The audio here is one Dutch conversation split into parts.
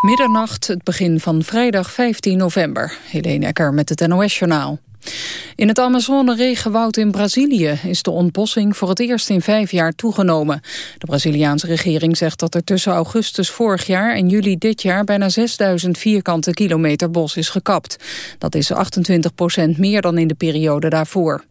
Middernacht, het begin van vrijdag 15 november. Helene Ecker met het NOS-journaal. In het Amazone-regenwoud in Brazilië is de ontbossing voor het eerst in vijf jaar toegenomen. De Braziliaanse regering zegt dat er tussen augustus vorig jaar en juli dit jaar bijna 6000 vierkante kilometer bos is gekapt. Dat is 28 procent meer dan in de periode daarvoor.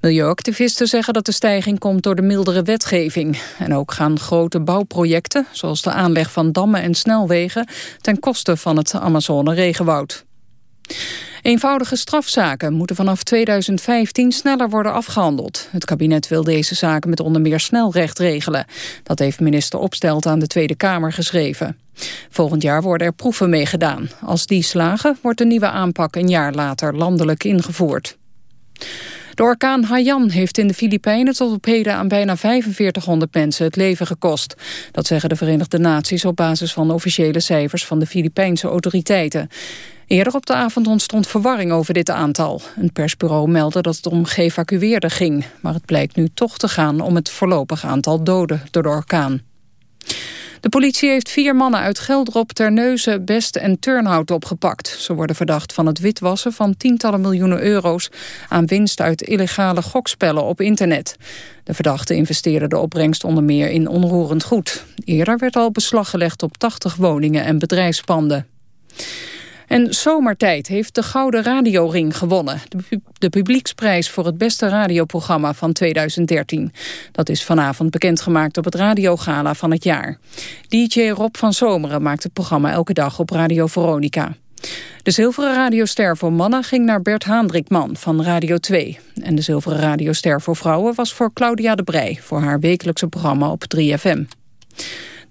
Milieuactivisten zeggen dat de stijging komt door de mildere wetgeving. En ook gaan grote bouwprojecten, zoals de aanleg van dammen en snelwegen, ten koste van het Amazone-regenwoud. Eenvoudige strafzaken moeten vanaf 2015 sneller worden afgehandeld. Het kabinet wil deze zaken met onder meer snelrecht regelen. Dat heeft minister Opstelt aan de Tweede Kamer geschreven. Volgend jaar worden er proeven mee gedaan. Als die slagen, wordt de nieuwe aanpak een jaar later landelijk ingevoerd. De orkaan Haiyan heeft in de Filipijnen tot op heden aan bijna 4500 mensen het leven gekost. Dat zeggen de Verenigde Naties op basis van officiële cijfers van de Filipijnse autoriteiten. Eerder op de avond ontstond verwarring over dit aantal. Een persbureau meldde dat het om geëvacueerden ging. Maar het blijkt nu toch te gaan om het voorlopig aantal doden door de orkaan. De politie heeft vier mannen uit Geldrop, Terneuzen, Best en Turnhout opgepakt. Ze worden verdacht van het witwassen van tientallen miljoenen euro's... aan winst uit illegale gokspellen op internet. De verdachten investeerden de opbrengst onder meer in onroerend goed. Eerder werd al beslag gelegd op 80 woningen en bedrijfspanden. En Zomertijd heeft de Gouden Radioring gewonnen. De publieksprijs voor het beste radioprogramma van 2013. Dat is vanavond bekendgemaakt op het radiogala van het jaar. DJ Rob van Zomeren maakt het programma elke dag op Radio Veronica. De zilveren radioster voor mannen ging naar Bert Haandrikman van Radio 2. En de zilveren radioster voor vrouwen was voor Claudia de Brij... voor haar wekelijkse programma op 3FM.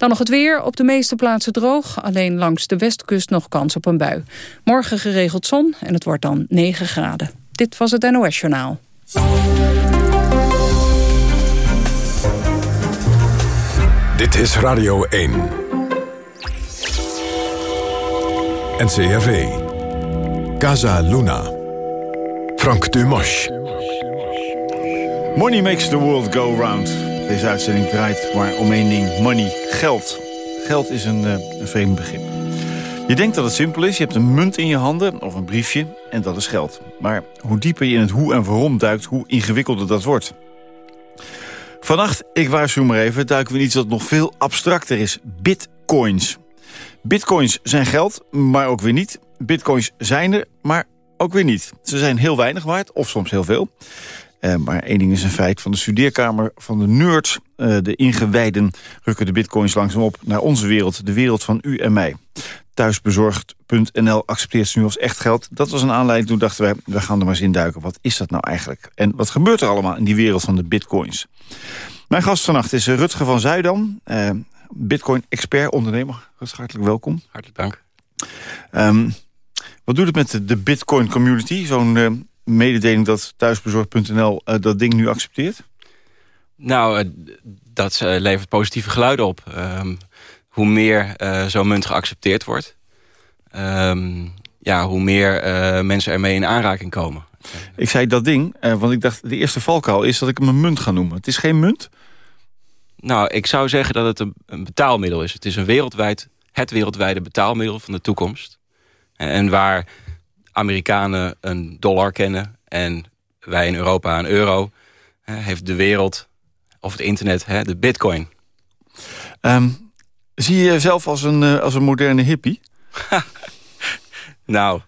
Dan nog het weer. Op de meeste plaatsen droog. Alleen langs de westkust nog kans op een bui. Morgen geregeld zon en het wordt dan 9 graden. Dit was het NOS Journaal. Dit is Radio 1. NCRV. Casa Luna. Frank Dumas. Money makes the world go round. Deze uitzending draait maar om één ding. Money, geld. Geld is een, uh, vreemd begrip. Je denkt dat het simpel is. Je hebt een munt in je handen of een briefje en dat is geld. Maar hoe dieper je in het hoe en waarom duikt, hoe ingewikkelder dat wordt. Vannacht, ik waarschuw maar even, duiken we in iets dat nog veel abstracter is. Bitcoins. Bitcoins zijn geld, maar ook weer niet. Bitcoins zijn er, maar ook weer niet. Ze zijn heel weinig waard, of soms heel veel. Uh, maar één ding is een feit van de studeerkamer van de nerds. Uh, de ingewijden rukken de bitcoins langzaam op naar onze wereld. De wereld van u en mij. Thuisbezorgd.nl accepteert ze nu als echt geld. Dat was een aanleiding. Toen dachten wij, we gaan er maar eens in duiken. Wat is dat nou eigenlijk? En wat gebeurt er allemaal in die wereld van de bitcoins? Mijn gast vannacht is Rutger van Zuidam. Uh, Bitcoin-expert, ondernemer. hartelijk welkom. Hartelijk dank. Um, wat doet het met de, de Bitcoin-community? Zo'n mededeling dat thuisbezorgd.nl uh, dat ding nu accepteert? Nou, uh, dat uh, levert positieve geluiden op. Um, hoe meer zo'n munt geaccepteerd wordt... Um, ja, hoe meer mensen ermee in aanraking komen. Ik zei dat ding, want ik dacht... de eerste valkuil is dat ik hem een munt ga noemen. Het is geen munt? Nou, ik zou zeggen dat het een, een betaalmiddel is. Het is een wereldwijd, het wereldwijde betaalmiddel van de toekomst. En waar Amerikanen een dollar kennen en wij in Europa een euro... heeft de wereld, of het internet, de bitcoin. Um, zie je jezelf als een, eh, als een moderne hippie? nou,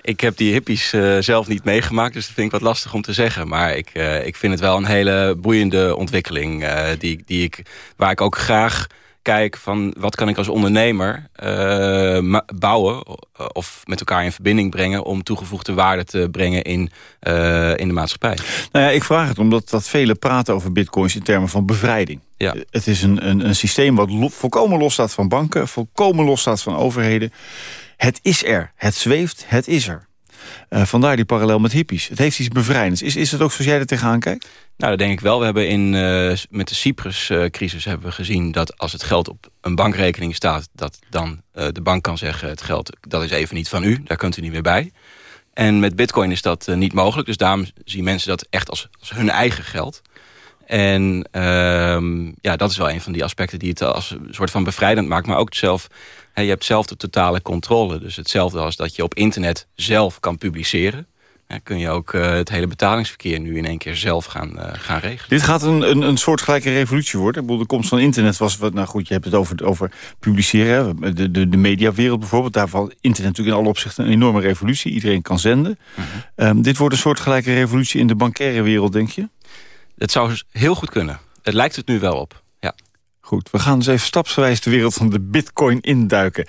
ik heb die hippies uh, zelf niet meegemaakt, dus dat vind ik wat lastig om te zeggen. Maar ik, uh, ik vind het wel een hele boeiende ontwikkeling, uh, die, die ik, waar ik ook graag kijk van wat kan ik als ondernemer uh, bouwen of met elkaar in verbinding brengen om toegevoegde waarde te brengen in, uh, in de maatschappij. Nou ja, ik vraag het omdat dat velen praten over bitcoins in termen van bevrijding. Ja. Het is een, een, een systeem wat lo volkomen los staat van banken, volkomen los staat van overheden. Het is er, het zweeft, het is er. Uh, vandaar die parallel met hippies. Het heeft iets bevrijdends. Is, is het ook zoals jij er tegenaan kijkt? Nou, dat denk ik wel. We hebben in, uh, met de Cyprus-crisis hebben we gezien... dat als het geld op een bankrekening staat... dat dan uh, de bank kan zeggen... het geld dat is even niet van u, daar kunt u niet meer bij. En met bitcoin is dat niet mogelijk. Dus daarom zien mensen dat echt als, als hun eigen geld. En ehm, ja, dat is wel een van die aspecten die het als een soort van bevrijdend maakt. Maar ook zelf, je hebt zelf de totale controle. Dus hetzelfde als dat je op internet zelf kan publiceren kun je ook uh, het hele betalingsverkeer nu in één keer zelf gaan, uh, gaan regelen. Dit gaat een, een, een soortgelijke revolutie worden. De komst van internet was wat, nou goed, je hebt het over, over publiceren. De, de, de mediawereld bijvoorbeeld, daar valt internet natuurlijk in alle opzichten een enorme revolutie. Iedereen kan zenden. Mm -hmm. dit wordt een soortgelijke revolutie in de bankaire wereld, denk je? Het zou heel goed kunnen. Het lijkt het nu wel op, ja. Goed, we gaan dus even stapsgewijs de wereld van de bitcoin induiken.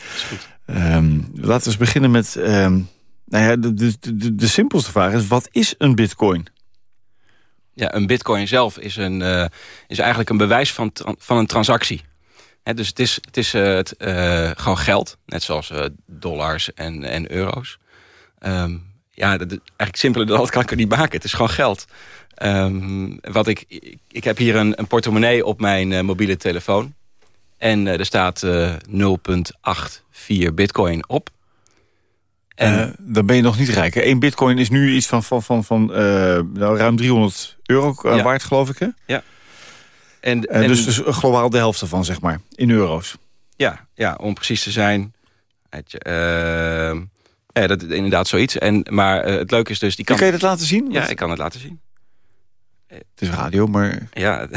Um, laten we eens beginnen met... Um, nou ja, de, de, de, de, simpelste vraag is, wat is een bitcoin? Ja, een bitcoin zelf is, een, uh, is eigenlijk een bewijs van, van een transactie. He, dus het is, het is uh, het, uh, gewoon geld, net zoals dollars en, en euro's. Um, ja, dat, eigenlijk simpeler dan dat kan ik er niet maken. Het is gewoon geld. Um, wat ik, ik, ik, heb hier een, een portemonnee op mijn mobiele telefoon. En er staat 0,84 bitcoin op. En uh, dan ben je nog niet rijk. Eén bitcoin is nu iets van, van, van, van uh, nou, ruim 300 euro uh, ja. waard, geloof ik. Hè? Ja. En, en, dus, dus globaal de helft ervan, zeg maar, in euro's. Ja, ja om precies te zijn. Het, ja, dat is inderdaad zoiets. En, maar het leuke is dus... Die kan... Kun je het laten zien? Ja, ik kan het laten zien. Het is radio, maar... Ja,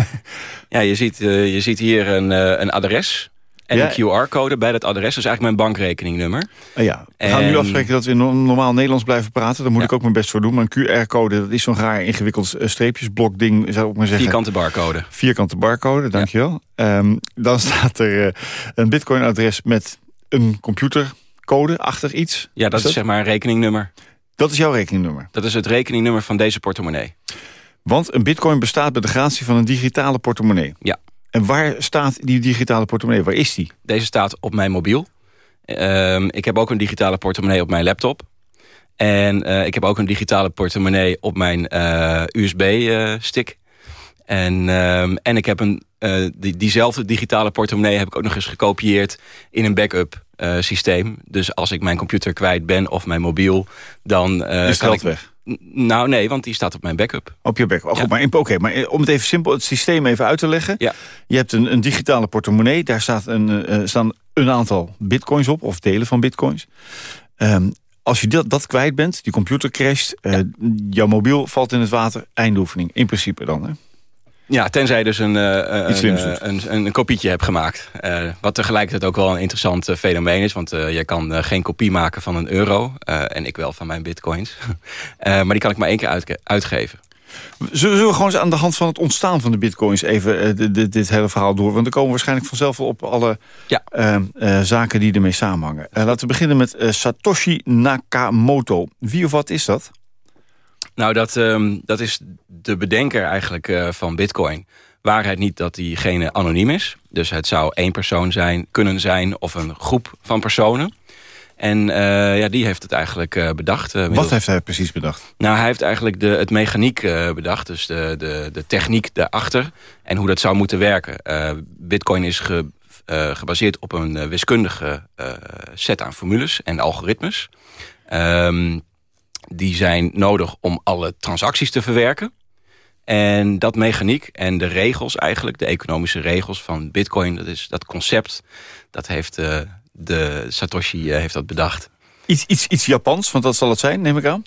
ja je, ziet, je ziet hier een, een adres en een QR-code bij dat adres. Dat is eigenlijk mijn bankrekeningnummer. Uh, ja, we gaan nu afspreken dat we in normaal Nederlands blijven praten. Daar moet ja. ik ook mijn best voor doen. Maar een QR-code, dat is zo'n raar ingewikkeld streepjesblok ding, zou ik maar zeggen. Vierkante barcode. Vierkante barcode, dankjewel. Ja. Um, dan staat er een bitcoin-adres met een computercode achter iets. Ja, dat is, dat? zeg maar een rekeningnummer. Dat is jouw rekeningnummer? Dat is het rekeningnummer van deze portemonnee. Want een bitcoin bestaat bij de gratie van een digitale portemonnee. Ja. En waar staat die digitale portemonnee? Waar is die? Deze staat op mijn mobiel. Uh, ik heb ook een digitale portemonnee op mijn laptop. En uh, ik heb ook een digitale portemonnee op mijn uh, USB-stick. en, uh, en ik heb een, die, diezelfde digitale portemonnee heb ik ook nog eens gekopieerd in een backup systeem. Dus als ik mijn computer kwijt ben of mijn mobiel, dan is kan ik weg. Nou, nee, want die staat op mijn backup. Op je backup. Oh, ja. maar, Oké, maar eh, om het even simpel, het systeem even uit te leggen. Ja. Je hebt een, een digitale portemonnee. Daar staat een, uh, staan een aantal bitcoins op, of delen van bitcoins. Um, als je dat, dat kwijt bent, die computer crasht... Uh, ja. jouw mobiel valt in het water, eindoefening. In principe dan, hè? Ja, tenzij je dus een, uh, een, een, een, een, kopietje hebt gemaakt. Uh, wat tegelijkertijd ook wel een interessant uh, fenomeen is. Want je kan geen kopie maken van een euro. en ik wel van mijn bitcoins. maar die kan ik maar één keer uitge uitgeven. Zullen we gewoon eens aan de hand van het ontstaan van de bitcoins... even dit, dit hele verhaal door? Want dan komen waarschijnlijk vanzelf wel op alle ja. zaken die ermee samenhangen. laten we beginnen met Satoshi Nakamoto. Wie of wat is dat? Nou, dat, um, dat is de bedenker eigenlijk uh, van bitcoin. Waarheid niet dat diegene anoniem is. Dus het zou één persoon zijn, kunnen zijn of een groep van personen. En uh, ja, die heeft het eigenlijk uh, bedacht. Wat heeft hij precies bedacht? Nou, hij heeft eigenlijk de, het mechaniek bedacht. Dus de, de, de techniek daarachter. En hoe dat zou moeten werken. bitcoin is ge, gebaseerd op een wiskundige set aan formules en algoritmes. Um, die zijn nodig om alle transacties te verwerken. En dat mechaniek en de regels eigenlijk, de economische regels van bitcoin... dat, is, dat concept, dat heeft uh, de Satoshi uh, heeft dat bedacht. Iets, iets, iets Japans, want dat zal het zijn, neem ik aan?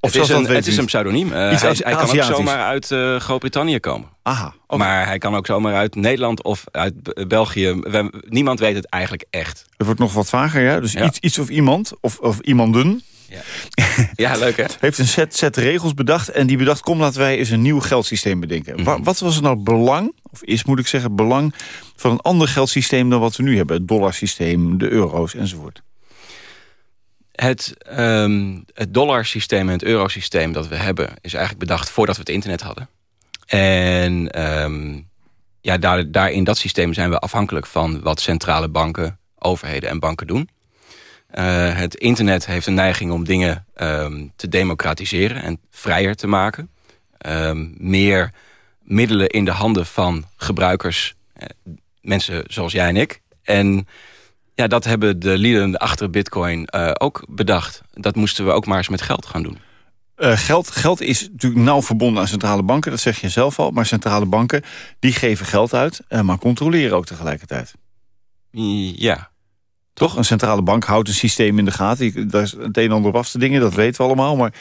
Of het is, een, het is een pseudoniem. Uh, hij, hij kan ook zomaar uit Groot-Brittannië komen. Aha, okay. Maar hij kan ook zomaar uit Nederland of uit België. We, niemand weet het eigenlijk echt. Het wordt nog wat vager, ja? Dus ja. Iets, iets of iemand, of, of iemanden... Ja. ja, leuk hè? Heeft een set, set regels bedacht en die bedacht... kom laten wij eens een nieuw geldsysteem bedenken. Mm -hmm. Wat was er nou belang, of is moet ik zeggen... belang van een ander geldsysteem dan wat we nu hebben? Het dollarsysteem, de euro's enzovoort. Het, um, het dollarsysteem en het eurosysteem dat we hebben... is eigenlijk bedacht voordat we het internet hadden. En um, ja, daar, daar in dat systeem zijn we afhankelijk van... wat centrale banken, overheden en banken doen... Uh, het internet heeft een neiging om dingen um, te democratiseren en vrijer te maken. Um, meer middelen in de handen van gebruikers, uh, mensen zoals jij en ik. En ja, dat hebben de lieden achter bitcoin uh, ook bedacht. Dat moesten we ook maar eens met geld gaan doen. Uh, geld, geld is natuurlijk nauw verbonden aan centrale banken, dat zeg je zelf al. Maar centrale banken die geven geld uit, uh, maar controleren ook tegelijkertijd. Ja. Toch? Een centrale bank houdt een systeem in de gaten. Daar is het een en ander op af te dingen, dat weten we allemaal. Maar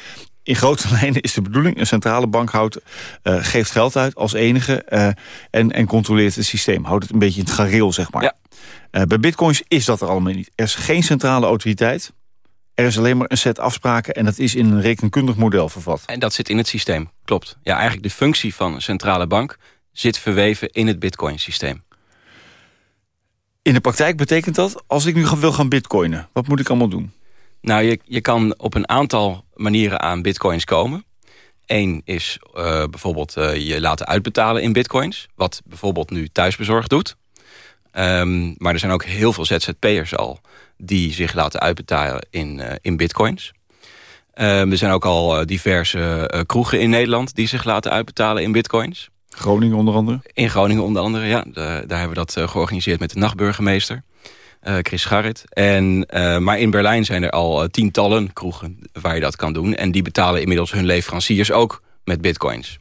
in grote lijnen is de bedoeling... een centrale bank houdt, uh, geeft geld uit als enige... en, en controleert het systeem. Houdt het een beetje in het gareel, zeg maar. Ja. bij bitcoins is dat er allemaal niet. Er is geen centrale autoriteit. Er is alleen maar een set afspraken en dat is in een rekenkundig model vervat. En dat zit in het systeem, klopt. Ja, eigenlijk de functie van een centrale bank zit verweven in het bitcoin-systeem. In de praktijk betekent dat, als ik nu wil gaan bitcoinen, wat moet ik allemaal doen? Nou, je, je kan op een aantal manieren aan bitcoins komen. Eén is uh, bijvoorbeeld uh, je laten uitbetalen in bitcoins. Wat bijvoorbeeld nu thuisbezorgd doet. Um, maar er zijn ook heel veel ZZP'ers al die zich laten uitbetalen in, uh, in bitcoins. Um, er zijn ook al diverse kroegen in Nederland die zich laten uitbetalen in bitcoins. Groningen onder andere? In Groningen onder andere, ja. Daar hebben we dat uh, georganiseerd met de nachtburgemeester. Chris Garrit. En, maar in Berlijn zijn er al tientallen kroegen waar je dat kan doen. En die betalen inmiddels hun leveranciers ook met bitcoins.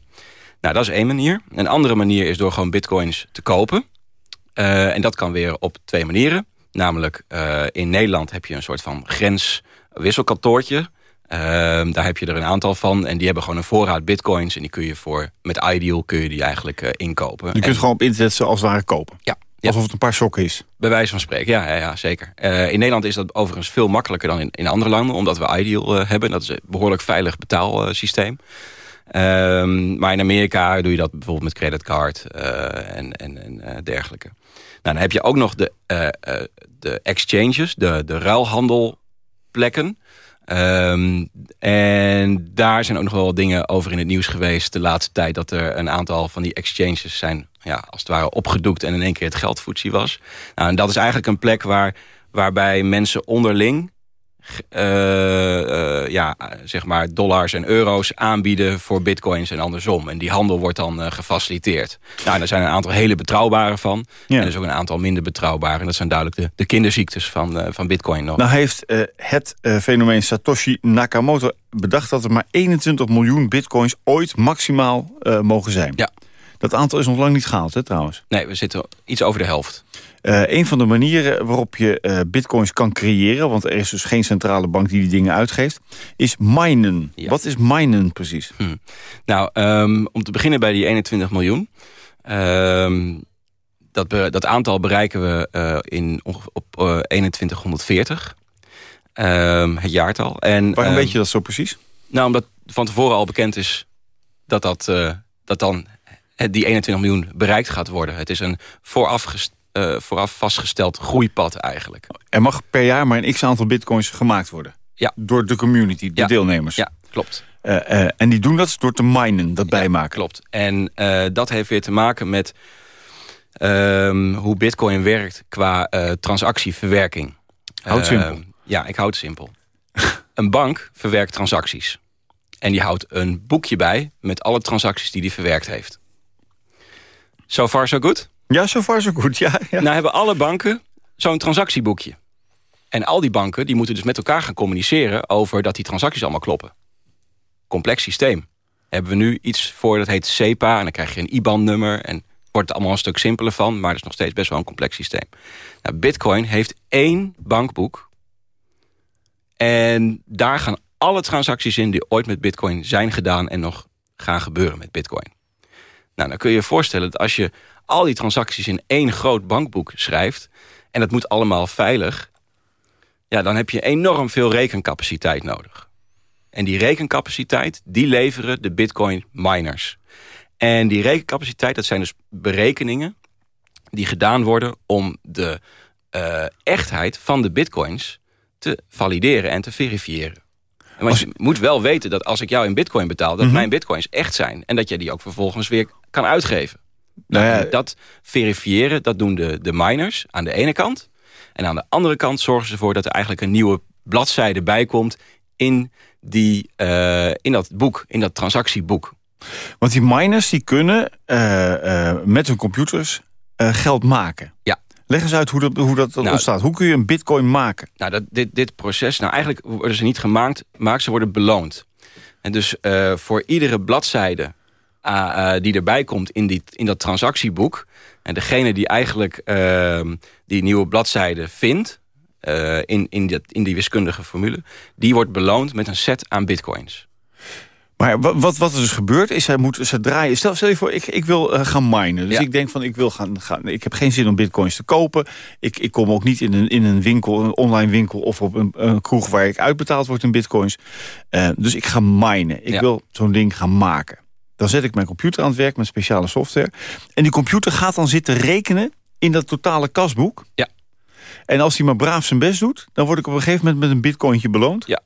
Nou, dat is één manier. Een andere manier is door gewoon bitcoins te kopen. En dat kan weer op twee manieren. Namelijk in Nederland heb je een soort van grenswisselkantoortje. Uh, daar heb je er een aantal van. En die hebben gewoon een voorraad bitcoins. En die kun je voor, met Ideal kun je die eigenlijk uh, inkopen. Je kunt en, gewoon op internet ze als het ware kopen? Ja. Alsof het een paar sokken is? Bij wijze van spreken, ja, ja, ja zeker. Uh, in Nederland is dat overigens veel makkelijker dan in, in andere landen. Omdat we Ideal hebben. Dat is een behoorlijk veilig betaalsysteem. Um, maar in Amerika doe je dat bijvoorbeeld met creditcard en, en, en dergelijke. Nou, dan heb je ook nog de, de exchanges, de, de ruilhandelplekken. Um, en daar zijn ook nog wel dingen over in het nieuws geweest de laatste tijd. Dat er een aantal van die exchanges zijn, ja, als het ware opgedoekt en in één keer het geldvoetsie was. Nou, en dat is eigenlijk een plek waar, waarbij mensen onderling ja, zeg maar dollars en euro's aanbieden voor bitcoins en andersom. En die handel wordt dan uh, gefaciliteerd. Nou, er zijn een aantal hele betrouwbare van. Ja. En er is ook een aantal minder betrouwbare. En dat zijn duidelijk de, de kinderziektes van, van bitcoin. Nog. Nou heeft het fenomeen Satoshi Nakamoto bedacht... dat er maar 21 miljoen bitcoins ooit maximaal mogen zijn. Ja. Dat aantal is nog lang niet gehaald, hè, trouwens. Nee, we zitten iets over de helft. Uh, een van de manieren waarop je uh, bitcoins kan creëren... want er is dus geen centrale bank die die dingen uitgeeft... is minen. Ja. Wat is minen precies? Hm. Nou, um, om te beginnen bij die 21 miljoen. Um, dat, dat, aantal bereiken we uh, in, op 2140. Um, het jaartal. En, Waarom weet je dat zo precies? Nou, omdat van tevoren al bekend is... dat, dat, dat dan die 21 miljoen bereikt gaat worden. Het is een voorafgesteld uh, vooraf vastgesteld groeipad eigenlijk. Er mag per jaar maar een x-aantal bitcoins gemaakt worden? Ja. Door de community, de ja. deelnemers? Ja, klopt. Uh, uh, en die doen dat door te minen, dat ja, bijmaken? Klopt. En dat heeft weer te maken met um, hoe bitcoin werkt qua transactieverwerking. Houd simpel. ja, ik houd het simpel. een bank verwerkt transacties. En die houdt een boekje bij met alle transacties die die verwerkt heeft. So far so good? Ja, zo far zo goed. Ja. Nou hebben alle banken zo'n transactieboekje. En al die banken die moeten dus met elkaar gaan communiceren... over dat die transacties allemaal kloppen. Complex systeem. Hebben we nu iets voor, dat heet SEPA... en dan krijg je een IBAN-nummer... en wordt het allemaal een stuk simpeler van... maar het is nog steeds best wel een complex systeem. Nou, Bitcoin heeft één bankboek... en daar gaan alle transacties in... die ooit met Bitcoin zijn gedaan... en nog gaan gebeuren met Bitcoin. Nou, dan kun je je voorstellen dat als je al die transacties in één groot bankboek schrijft... en dat moet allemaal veilig... ja, dan heb je enorm veel rekencapaciteit nodig. En die rekencapaciteit, die leveren de bitcoin miners. En die rekencapaciteit, dat zijn dus berekeningen... die gedaan worden om de uh, echtheid van de bitcoins te valideren en te verifiëren. Want je moet wel weten dat als ik jou in bitcoin betaal... dat mm -hmm. mijn bitcoins echt zijn. En dat je die ook vervolgens weer kan uitgeven. Nou, ja. Dat verifiëren, dat doen de, de miners aan de ene kant. En aan de andere kant zorgen ze ervoor dat er eigenlijk een nieuwe bladzijde bij komt... in, die, uh, in dat boek, in dat transactieboek. Want die miners die kunnen uh, uh, met hun computers geld maken. Ja. Leg eens uit hoe dat, hoe dat nou, ontstaat. Hoe kun je een bitcoin maken? Nou, dat, dit, dit proces, nou eigenlijk worden ze niet gemaakt, maar ze worden beloond. En dus voor iedere bladzijde die erbij komt in, die, in dat transactieboek... en degene die eigenlijk ehm, die nieuwe bladzijde vindt... in, in, die, in die wiskundige formule... die wordt beloond met een set aan bitcoins. Maar wat, wat er dus gebeurt, is hij moet ze draaien. Stel, stel je voor, ik, ik wil uh, gaan minen. Dus ik denk van, ik wil gaan, gaan. Ik heb geen zin om bitcoins te kopen. Ik, ik kom ook niet in een, in een winkel, een online winkel... of op een, een kroeg waar ik uitbetaald word in bitcoins. Uh, dus ik ga minen. Ik wil zo'n ding gaan maken. Dan zet ik mijn computer aan het werk met speciale software. En die computer gaat dan zitten rekenen in dat totale kasboek. Ja. En als hij maar braaf zijn best doet... dan word ik op een gegeven moment met een bitcointje beloond. Ja.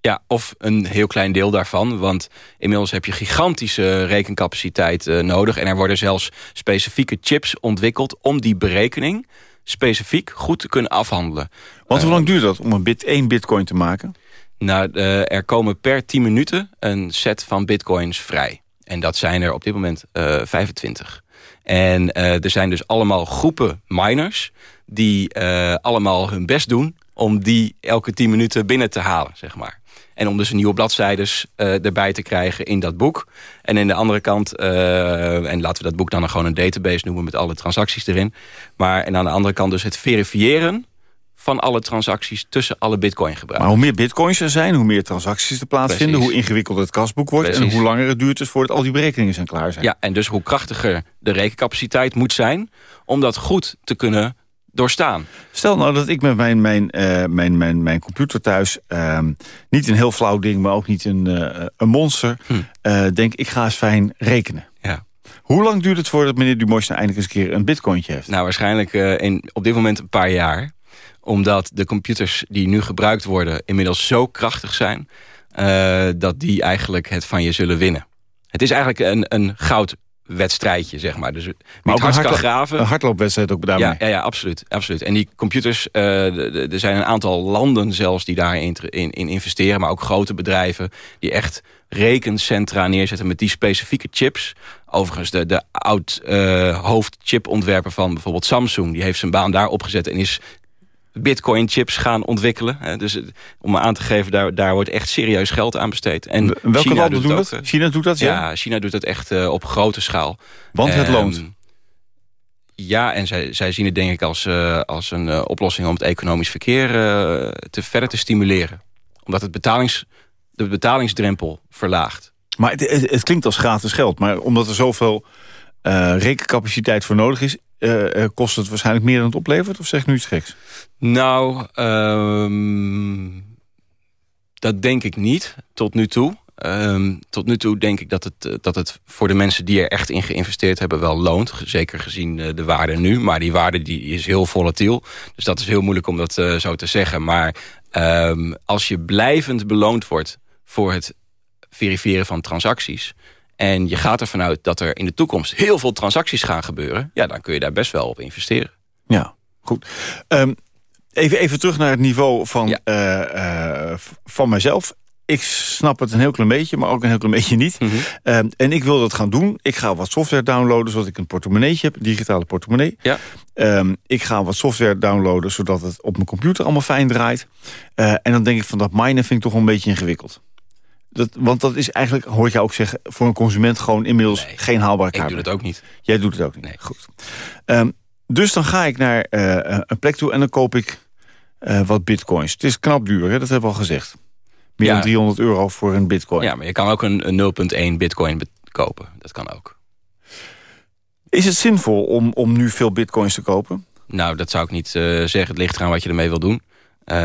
Ja, of een heel klein deel daarvan. Want inmiddels heb je gigantische rekencapaciteit uh, nodig. En er worden zelfs specifieke chips ontwikkeld... om die berekening specifiek goed te kunnen afhandelen. Want hoe lang duurt dat om een bit, één bitcoin te maken? Nou, uh, er komen per 10 minuten een set van bitcoins vrij. En dat zijn er op dit moment uh, 25. En er zijn dus allemaal groepen miners... die allemaal hun best doen om die elke 10 minuten binnen te halen, zeg maar. En om dus nieuwe bladzijdes erbij te krijgen in dat boek. En aan de andere kant, en laten we dat boek dan gewoon een database noemen... met alle transacties erin. Maar en aan de andere kant dus het verifiëren van alle transacties tussen alle bitcoin gebruikers. Maar hoe meer bitcoins er zijn, hoe meer transacties er plaatsvinden... hoe ingewikkeld het kasboek wordt... en hoe langer het duurt dus voordat al die berekeningen zijn klaar zijn. Ja, en dus hoe krachtiger de rekencapaciteit moet zijn... om dat goed te kunnen doorstaan. Stel nou dat ik met mijn, mijn, uh, mijn, mijn, mijn computer thuis... Uh, niet een heel flauw ding, maar ook niet een, uh, een monster... Hm. Uh, denk, ik ga eens fijn rekenen. Ja. Hoe lang duurt het voordat meneer Dumois nou eindelijk eens een keer een bitcointje heeft? Nou, waarschijnlijk in, op dit moment een paar jaar. Omdat de computers die nu gebruikt worden... inmiddels zo krachtig zijn... dat die eigenlijk het van je zullen winnen. Het is eigenlijk een, een goud wedstrijdje, zeg maar. Dus maar ook hard kan graven. Een hardloopwedstrijd ook daarmee. Ja, ja, ja, absoluut, absoluut. En die computers, uh, er zijn een aantal landen zelfs die daarin in, in investeren. Maar ook grote bedrijven die echt rekencentra neerzetten met die specifieke chips. Overigens, de, de oud uh, hoofdchipontwerper van bijvoorbeeld Samsung... die heeft zijn baan daar opgezet en is bitcoin chips gaan ontwikkelen. Dus om aan te geven, daar, daar wordt echt serieus geld aan besteed. En welke China landen doen dat? China doet dat, ja? Ja, China doet dat echt uh, op grote schaal. Want het um, loont? Ja, en zij, zij zien het denk ik als, uh, als een uh, oplossing om het economisch verkeer te verder te stimuleren. Omdat het betalings, de betalingsdrempel verlaagt. Maar het, het, het klinkt als gratis geld, maar omdat er zoveel rekencapaciteit voor nodig is... Uh, kost het waarschijnlijk meer dan het oplevert? Of zeg nu iets geks? Nou, um, dat denk ik niet tot nu toe. Um, tot nu toe denk ik dat het, eh, dat het voor de mensen die er echt in geïnvesteerd hebben wel loont. Zeker gezien de waarde nu. Maar die waarde die is heel volatiel. Dus dat is heel moeilijk om dat zo te zeggen. Maar um, als je blijvend beloond wordt voor het verifiëren van transacties en je gaat ervan uit dat er in de toekomst heel veel transacties gaan gebeuren... ja, dan kun je daar best wel op investeren. Ja, goed. Um, even, even terug naar het niveau van, ja. uh, uh, van mijzelf. Ik snap het een heel klein beetje, maar ook een heel klein beetje niet. Mm -hmm. um, en ik wil dat gaan doen. Ik ga wat software downloaden, zodat ik een portemonneetje heb. Een digitale portemonnee. Ja. Um, ik ga wat software downloaden, zodat het op mijn computer allemaal fijn draait. Uh, en dan denk ik van dat minen vind ik toch een beetje ingewikkeld. Dat, want dat is eigenlijk, hoor ik jou ook zeggen... voor een consument gewoon inmiddels nee, geen haalbare kaart. Ik doe het ook niet. Jij doet het ook niet. Nee. Goed. Um, dus dan ga ik naar uh, een plek toe en dan koop ik uh, wat bitcoins. Het is knap duur, hè? dat hebben we al gezegd. Meer ja. dan 300 euro voor een bitcoin. Ja, maar je kan ook een, een 0,1 bitcoin kopen. Dat kan ook. Is het zinvol om, om nu veel bitcoins te kopen? Nou, dat zou ik niet uh, zeggen. Het ligt eraan wat je ermee wil doen.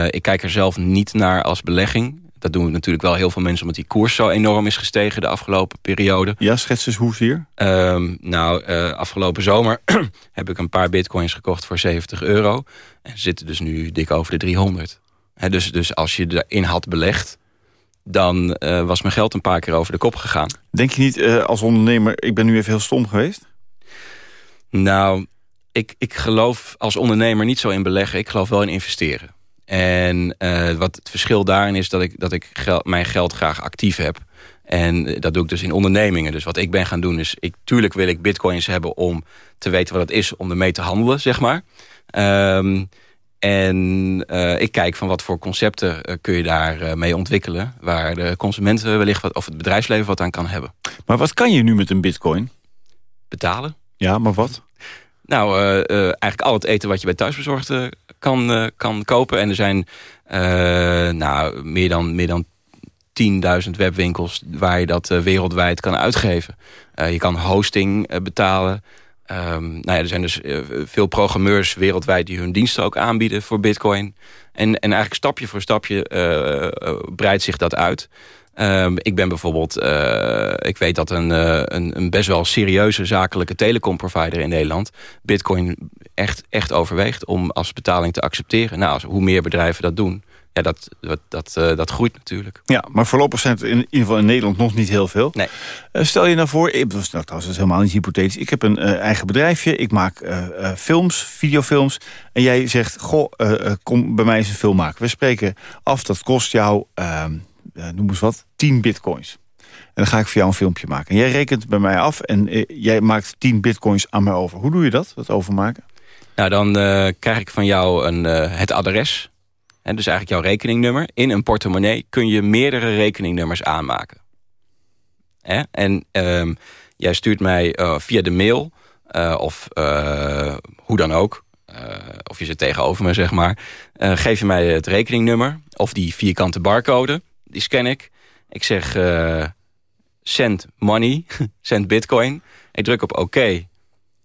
ik kijk er zelf niet naar als belegging. Dat doen natuurlijk wel heel veel mensen... omdat die koers zo enorm is gestegen de afgelopen periode. Ja, schets eens hoe hier. Um, nou, uh, afgelopen zomer heb ik een paar bitcoins gekocht voor 70 euro. En zitten dus nu dik over de 300. He, dus, dus als je erin had belegd... dan uh, was mijn geld een paar keer over de kop gegaan. Denk je niet uh, als ondernemer... ik ben nu even heel stom geweest? Nou, ik, ik geloof als ondernemer niet zo in beleggen. Ik geloof wel in investeren. En uh, wat het verschil daarin is dat ik, dat ik mijn geld graag actief heb. En dat doe ik dus in ondernemingen. Dus wat ik ben gaan doen is... Ik, tuurlijk wil ik bitcoins hebben om te weten wat het is... om ermee te handelen, zeg maar. Um, en ik kijk van wat voor concepten kun je daar mee ontwikkelen... waar de consumenten wellicht wat, of het bedrijfsleven wat aan kan hebben. Maar wat kan je nu met een bitcoin? Betalen. Ja, maar wat? Nou, eigenlijk al het eten wat je bij thuisbezorgd kan, kan kopen. En er zijn nou, meer dan, meer dan 10.000 webwinkels waar je dat wereldwijd kan uitgeven. je kan hosting betalen. Um, nou ja, er zijn dus veel programmeurs wereldwijd die hun diensten ook aanbieden voor bitcoin. En, en eigenlijk stapje voor stapje breidt zich dat uit. Um, ik ben bijvoorbeeld, ik weet dat een, een, een, best wel serieuze zakelijke telecomprovider in Nederland bitcoin echt, echt overweegt om als betaling te accepteren. Nou, als, hoe meer bedrijven dat doen, ja, dat, dat, dat, uh, dat groeit natuurlijk. Ja, maar voorlopig zijn het in ieder geval in Nederland nog niet heel veel. Nee. Uh, stel je nou voor, ik, nou, trouwens, is helemaal niet hypothetisch. Ik heb een uh, eigen bedrijfje, ik maak films, videofilms. En jij zegt, goh, kom bij mij eens een film maken. We spreken af, dat kost jou, ehm, noem eens wat, 10 bitcoins. En dan ga ik voor jou een filmpje maken. En jij rekent bij mij af en jij maakt 10 bitcoins aan mij over. Hoe doe je dat, dat overmaken? Nou, dan krijg ik van jou een, het adres en dus eigenlijk jouw rekeningnummer. In een portemonnee kun je meerdere rekeningnummers aanmaken. En um, jij stuurt mij via de mail of hoe dan ook. of je zit tegenover me, zeg maar. geef je mij het rekeningnummer of die vierkante barcode. Die scan ik. Ik zeg send money, send bitcoin. Ik druk op oké.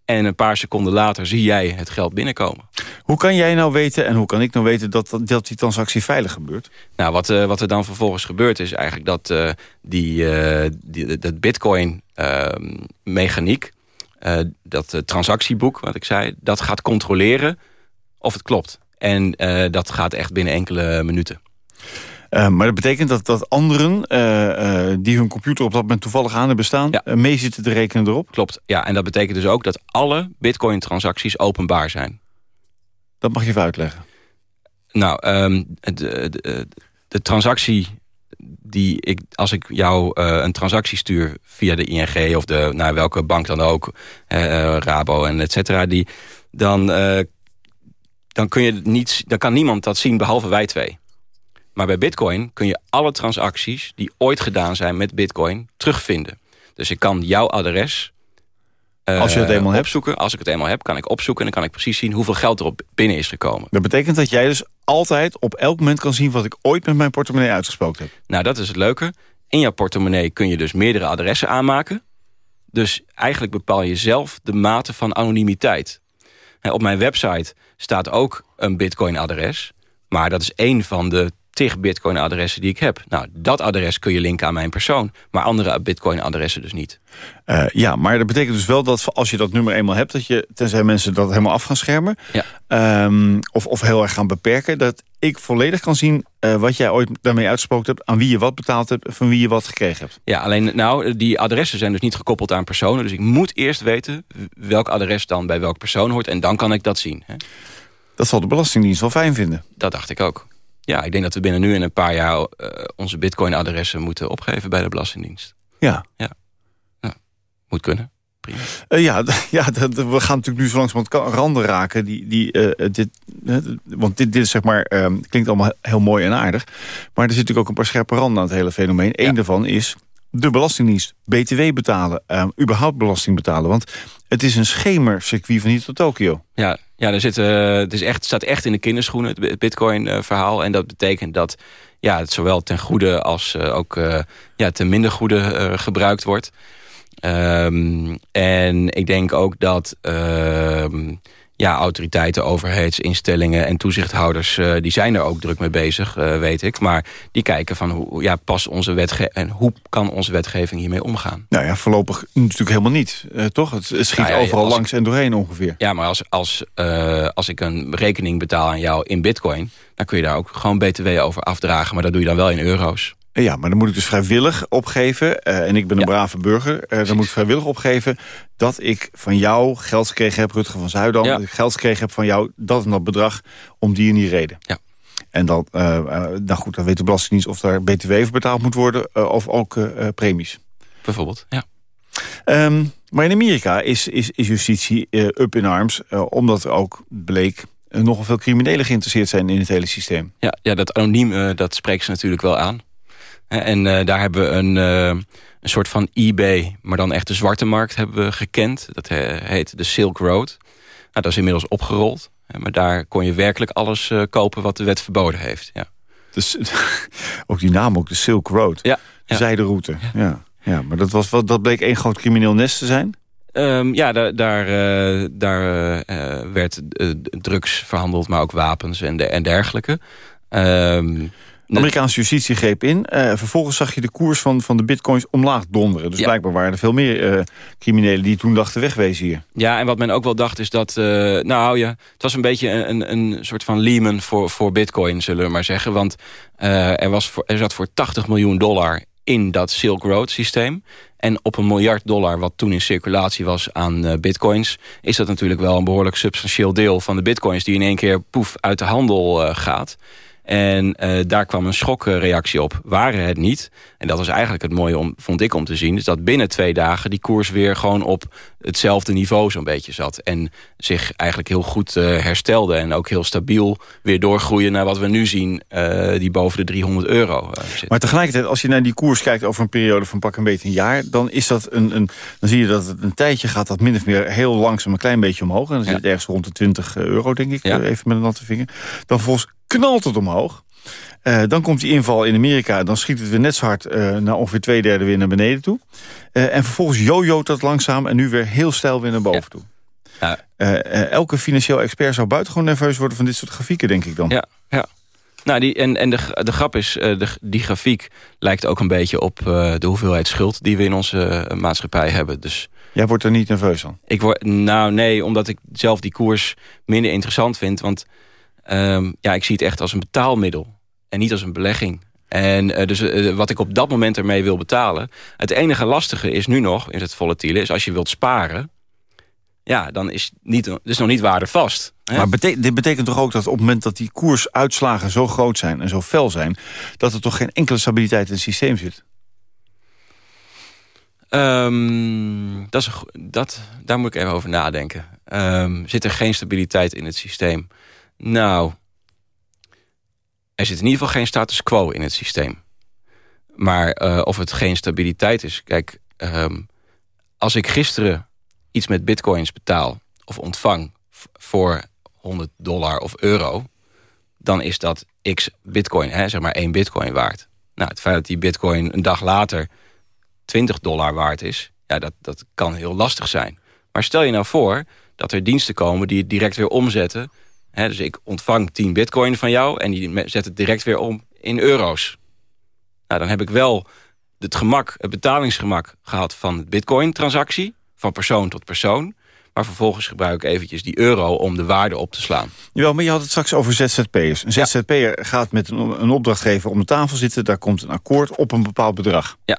En een paar seconden later zie jij het geld binnenkomen. Hoe kan jij nou weten en hoe kan ik nou weten dat, dat die transactie veilig gebeurt? Nou, wat, uh, wat er dan vervolgens gebeurt is eigenlijk dat uh, die, die, dat bitcoin ehm, mechaniek, dat transactieboek wat ik zei, dat gaat controleren of het klopt. En dat gaat echt binnen enkele minuten. Uh, maar dat betekent dat, dat anderen uh, uh, die hun computer op dat moment toevallig aan hebben staan... Ja. mee zitten te rekenen erop? Klopt, ja. En dat betekent dus ook dat alle bitcoin-transacties openbaar zijn. Dat mag je even uitleggen. Nou, um, de, de, de, transactie die ik... Als ik jou een transactie stuur via de ING of de, naar welke bank dan ook... Rabo en et cetera, die, dan, dan, kun je niet, dan kan niemand dat zien behalve wij twee. Maar bij bitcoin kun je alle transacties die ooit gedaan zijn met bitcoin terugvinden. Dus ik kan jouw adres uh, als je het eenmaal opzoeken. Hebt. Als ik het eenmaal heb, kan ik opzoeken en dan kan ik precies zien hoeveel geld er op binnen is gekomen. Dat betekent dat jij dus altijd op elk moment kan zien wat ik ooit met mijn portemonnee uitgesproken heb. Nou, dat is het leuke. In jouw portemonnee kun je dus meerdere adressen aanmaken. Dus eigenlijk bepaal je zelf de mate van anonimiteit. Op mijn website staat ook een bitcoin-adres. Maar dat is één van de tig bitcoin-adressen die ik heb. Nou, dat adres kun je linken aan mijn persoon. Maar andere bitcoin-adressen dus niet. Uh, ja, maar dat betekent dus wel dat als je dat nummer eenmaal hebt... dat je, tenzij mensen dat helemaal af gaan schermen... Ja. Um, of, of heel erg gaan beperken... dat ik volledig kan zien uh, wat jij ooit daarmee uitgesproken hebt... aan wie je wat betaald hebt, van wie je wat gekregen hebt. Ja, alleen nou, die adressen zijn dus niet gekoppeld aan personen. Dus ik moet eerst weten welk adres dan bij welk persoon hoort... en dan kan ik dat zien. Hè? Dat zal de Belastingdienst wel fijn vinden. Dat dacht ik ook. Ja, ik denk dat we binnen nu en een paar jaar uh, onze bitcoin-adressen moeten opgeven bij de Belastingdienst. Ja. Ja. ja. Moet kunnen. Prima. Uh, ja, ja dat, we gaan natuurlijk nu zo langzamerhand randen raken. Die, die, uh, dit, want dit, dit is zeg maar, um, klinkt allemaal heel mooi en aardig. Maar er zit natuurlijk ook een paar scherpe randen aan het hele fenomeen. Eén daarvan is de Belastingdienst, BTW betalen, uh, überhaupt belasting betalen. Want het is een schemercircuit van hier tot Tokio. Ja, ja er zit, uh, het, is echt, staat echt in de kinderschoenen, het Bitcoin-verhaal. en dat betekent dat ja, het zowel ten goede als ook ja, ten minder goede gebruikt wordt. Um, en ik denk ook dat ehm, ja, autoriteiten, overheidsinstellingen en toezichthouders... Uh, die zijn er ook druk mee bezig, uh, weet ik. Maar die kijken van hoe ja, past onze wetgeving... en hoe kan onze wetgeving hiermee omgaan? Nou ja, voorlopig natuurlijk helemaal niet, uh, toch? Het, schiet nou ja, overal langs en doorheen ongeveer. Ja, maar als, als, als ik een rekening betaal aan jou in bitcoin... dan kun je daar ook gewoon btw over afdragen. Maar dat doe je dan wel in euro's. Ja, maar dan moet ik dus vrijwillig opgeven. Uh, en ik ben een ja. brave burger. Uh, dan moet ik vrijwillig opgeven dat ik van jou geld gekregen heb, Rutger van Zuidam. Ja. Dat ik geld gekregen heb van jou, dat en dat bedrag, om die en die reden. Ja. En dan, uh, nou goed, dan weet de Belastingdienst of daar btw voor betaald moet worden. of ook premies. Bijvoorbeeld, ja. Um, maar in Amerika is, is, is justitie up in arms. omdat er ook bleek nogal veel criminelen geïnteresseerd zijn in het hele systeem. Ja, ja dat anoniem, dat spreekt ze natuurlijk wel aan. En daar hebben we een, een soort van eBay, maar dan echt de zwarte markt hebben we gekend. Dat heet de Silk Road. Nou, dat is inmiddels opgerold. Maar daar kon je werkelijk alles kopen wat de wet verboden heeft. Ja. Dus, ook die naam, ook de Silk Road. Ja. De zijderoute. Ja. ja. maar dat, was, dat bleek één groot crimineel nest te zijn? Um, ja, daar, daar, daar werd drugs verhandeld, maar ook wapens en, de, en dergelijke. Um, de Amerikaanse justitie greep in. Uh, vervolgens zag je de koers van, van de bitcoins omlaag donderen. Dus ja. blijkbaar waren er veel meer uh, criminelen die toen dachten wegwezen hier. Ja, en wat men ook wel dacht is dat... Uh, nou ja, het was een beetje een, een soort van Lehman voor, voor bitcoin, zullen we maar zeggen. Want er, was voor, er zat voor 80 miljoen dollar in dat Silk Road systeem. En op een miljard dollar, wat toen in circulatie was aan bitcoins... is dat natuurlijk wel een behoorlijk substantieel deel van de bitcoins... die in één keer poef uit de handel gaat... En uh, daar kwam een schokreactie op. Waren het niet, en dat was eigenlijk het mooie, om, vond ik om te zien... is dat binnen twee dagen die koers weer gewoon op hetzelfde niveau zo'n beetje zat. En zich eigenlijk heel goed uh, herstelde. En ook heel stabiel weer doorgroeien naar wat we nu zien... Uh, die boven de 300 euro zit. Maar tegelijkertijd, als je naar die koers kijkt over een periode van pak een beetje een jaar... dan, is dat een, een, dan zie je dat het een tijdje gaat dat min of meer heel langzaam een klein beetje omhoog. En dan zit het ergens rond de 20 euro, denk ik, ja. even met een natte vinger. Dan volgens knalt het omhoog. Uh, dan komt die inval in Amerika. Dan schiet het weer net zo hard uh, naar ongeveer twee derde weer naar beneden toe. Uh, en vervolgens jojoot dat langzaam en nu weer heel stijl weer naar boven ja. toe. Ja. elke financieel expert zou buitengewoon nerveus worden van dit soort grafieken, denk ik dan. Ja, ja. Nou, die, en, en de, de grap is, de, die grafiek lijkt ook een beetje op de hoeveelheid schuld die we in onze maatschappij hebben. Dus Jij wordt er niet nerveus van? Ik word, nou nee, omdat ik zelf die koers minder interessant vind. Want um, ja, ik zie het echt als een betaalmiddel. En niet als een belegging. En uh, dus uh, wat ik op dat moment ermee wil betalen. Het enige lastige is nu nog, in het volatiele, is als je wilt sparen. Ja, dan is het is nog niet waardevast. Hè? Maar dit betekent toch ook dat op het moment dat die koersuitslagen zo groot zijn en zo fel zijn... dat er toch geen enkele stabiliteit in het systeem zit? Um, dat is dat, daar moet ik even over nadenken. Um, zit er geen stabiliteit in het systeem? Nou, er zit in ieder geval geen status quo in het systeem. Maar uh, of het geen stabiliteit is... Kijk, um, als ik gisteren iets met bitcoins betaal... of ontvang voor 100 dollar of euro... dan is dat x bitcoin, hè, zeg maar één bitcoin waard. Nou, het feit dat die bitcoin een dag later 20 dollar waard is... ja, dat, dat kan heel lastig zijn. Maar stel je nou voor dat er diensten komen die het direct weer omzetten dus ik ontvang 10 bitcoin van jou en die zet het direct weer om in euro's. Nou, dan heb ik wel het gemak, het betalingsgemak gehad van de bitcoin transactie. Van persoon tot persoon. Maar vervolgens gebruik ik eventjes die euro om de waarde op te slaan. Jawel, maar je had het straks over ZZP'ers. Een ZZP'er gaat met een, een, opdrachtgever om de tafel zitten. Daar komt een akkoord op een bepaald bedrag. Ja.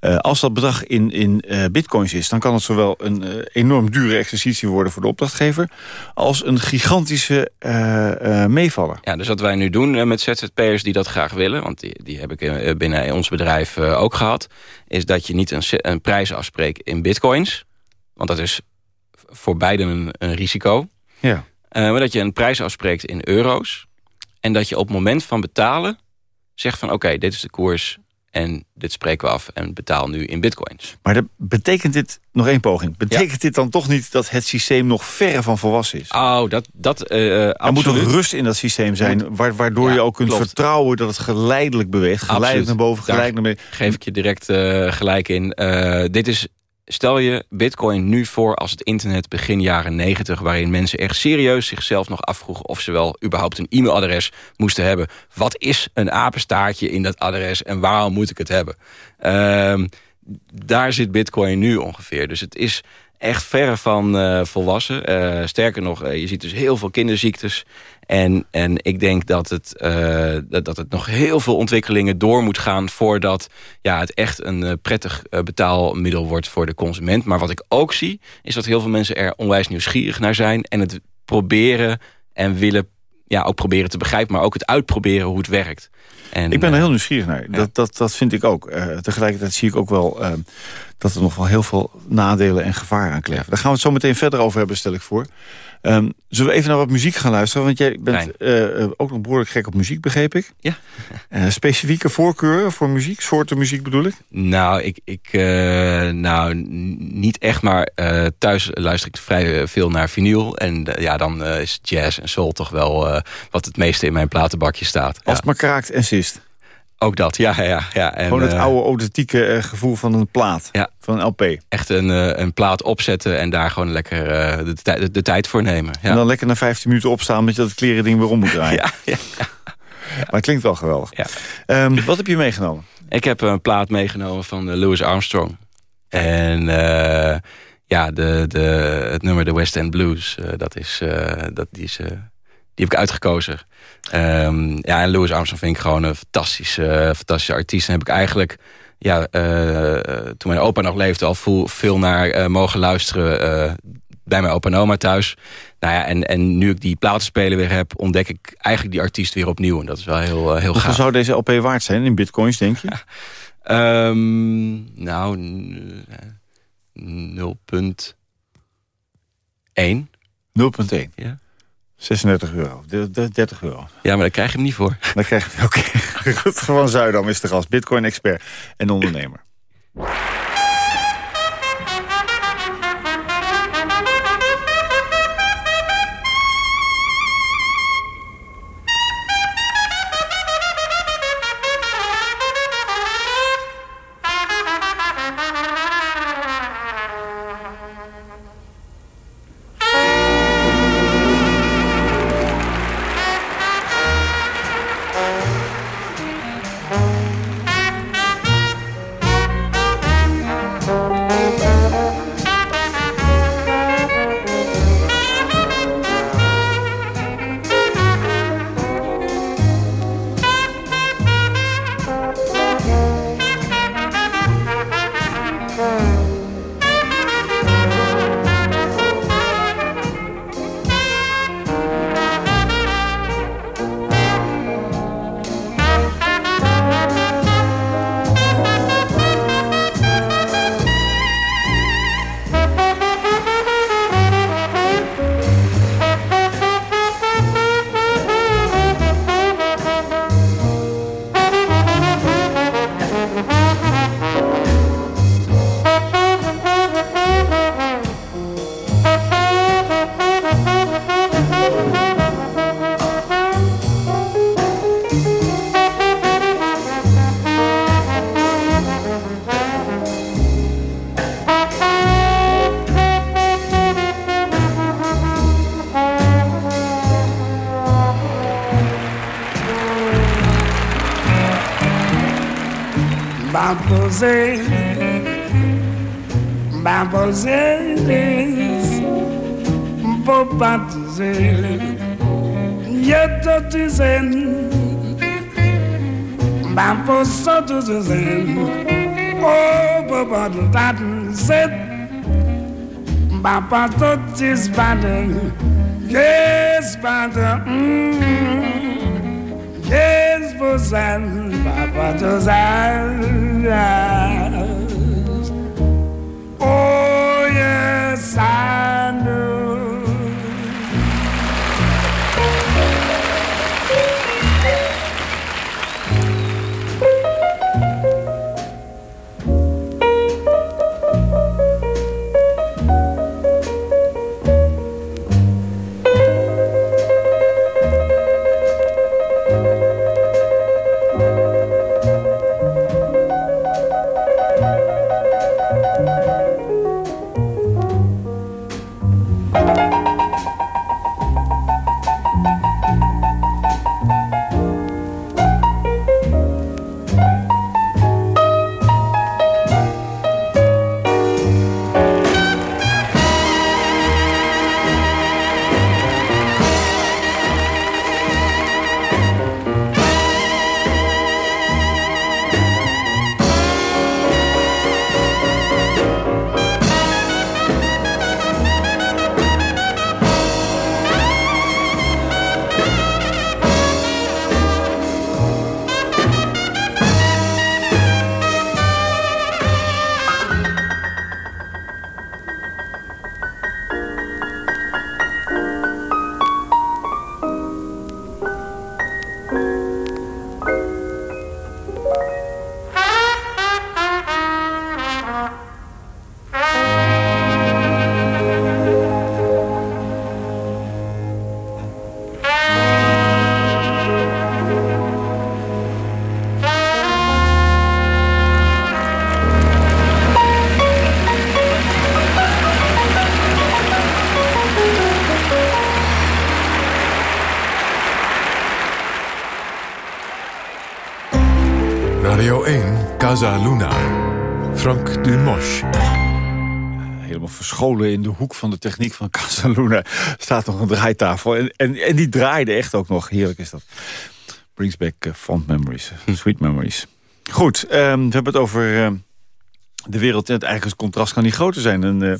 Uh, als dat bedrag in, in uh, bitcoins is... dan kan het zowel een uh, enorm dure exercitie worden voor de opdrachtgever... als een gigantische meevaller. Ja, dus wat wij nu doen met ZZP'ers die dat graag willen... want die, die heb ik binnen ons bedrijf ook gehad... is dat je niet een, een prijs afspreekt in bitcoins... want dat is voor beiden een, een risico. Ja. Uh, maar dat je een prijs afspreekt in euro's. En dat je op het moment van betalen zegt van oké, okay, dit is de koers en dit spreken we af en betaal nu in bitcoins. Maar dat betekent dit, nog één poging... betekent ja. dit dan toch niet dat het systeem nog verre van volwassen is? Oh, dat... dat uh, er moet toch rust in dat systeem zijn... waardoor ja, je ook kunt klopt. vertrouwen dat het geleidelijk beweegt. Geleidelijk naar boven, geleidelijk naar beneden. geef ik je direct uh, gelijk in. Uh, dit is Stel je bitcoin nu voor als het internet begin jaren 90... waarin mensen echt serieus zichzelf nog afvroegen... of ze wel überhaupt een e-mailadres moesten hebben. Wat is een apenstaartje in dat adres en waarom moet ik het hebben? Uh, daar zit bitcoin nu ongeveer. Dus het is echt verre van uh, volwassen. Uh, sterker nog, uh, je ziet dus heel veel kinderziektes. En, en ik denk dat het, dat, dat het nog heel veel ontwikkelingen door moet gaan... voordat ja, het echt een prettig betaalmiddel wordt voor de consument. Maar wat ik ook zie, is dat heel veel mensen er onwijs nieuwsgierig naar zijn... en het proberen en willen ja, ook proberen te begrijpen... maar ook het uitproberen hoe het werkt. En, ik ben er heel nieuwsgierig naar. Ja. Dat, dat, dat vind ik ook. Uh, tegelijkertijd zie ik ook wel uh, dat er nog wel heel veel nadelen en gevaar aan kleven. Daar gaan we het zo meteen verder over hebben, stel ik voor. Um, zullen we even naar wat muziek gaan luisteren? Want jij bent uh, ook nog behoorlijk gek op muziek, begreep ik. Ja. Uh, specifieke voorkeuren voor muziek? Soorten muziek bedoel ik? Nou, ik, ik uh, nou niet echt, maar thuis luister ik vrij veel naar vinyl. En ja, dan is jazz en soul toch wel wat het meeste in mijn platenbakje staat. Als het maar kraakt en sist. Ook dat, ja. ja, ja. En, Gewoon het uh, oude authentieke uh, gevoel van een plaat, ja. van een LP. Echt een, uh, een plaat opzetten en daar gewoon lekker de, de, de, tijd voor nemen. Ja. En dan lekker na 15 minuten opstaan met je dat kleren ding weer om moet draaien. ja, ja, Maar het klinkt wel geweldig. Ja. Um, wat heb je meegenomen? Ik heb een plaat meegenomen van Louis Armstrong. En ja, de, de, het nummer The West End Blues, dat is, dat, die is die heb ik uitgekozen. Um, ja, en Louis Armstrong vind ik gewoon een fantastische, fantastische artiest. En heb ik eigenlijk, ja, uh, toen mijn opa nog leefde, al veel naar uh, mogen luisteren uh, bij mijn opa en oma thuis. Nou ja, en, en nu ik die platenspelen weer heb, ontdek ik eigenlijk die artiest weer opnieuw. En dat is wel heel, heel gaaf. zou deze LP waard zijn in bitcoins, denk je? um, nou, 0,1. 0,1? Ja. 36 euro, 30 euro. Ja, maar daar krijg je hem niet voor. Dan krijg je Oké, okay. gewoon Zuidam is de gast. Bitcoin-expert en ondernemer. pato tis bada, yes bada, yes mm, bozan, papato zan. In de hoek van de techniek van Casa Luna... staat nog een draaitafel. En, en, en die draaide echt ook nog. Heerlijk is dat. Brings back uh, fond memories. Sweet memories. Goed, ehm, we hebben het over... ehm, de wereld, het eigenlijk het contrast kan niet groter zijn. Een eh,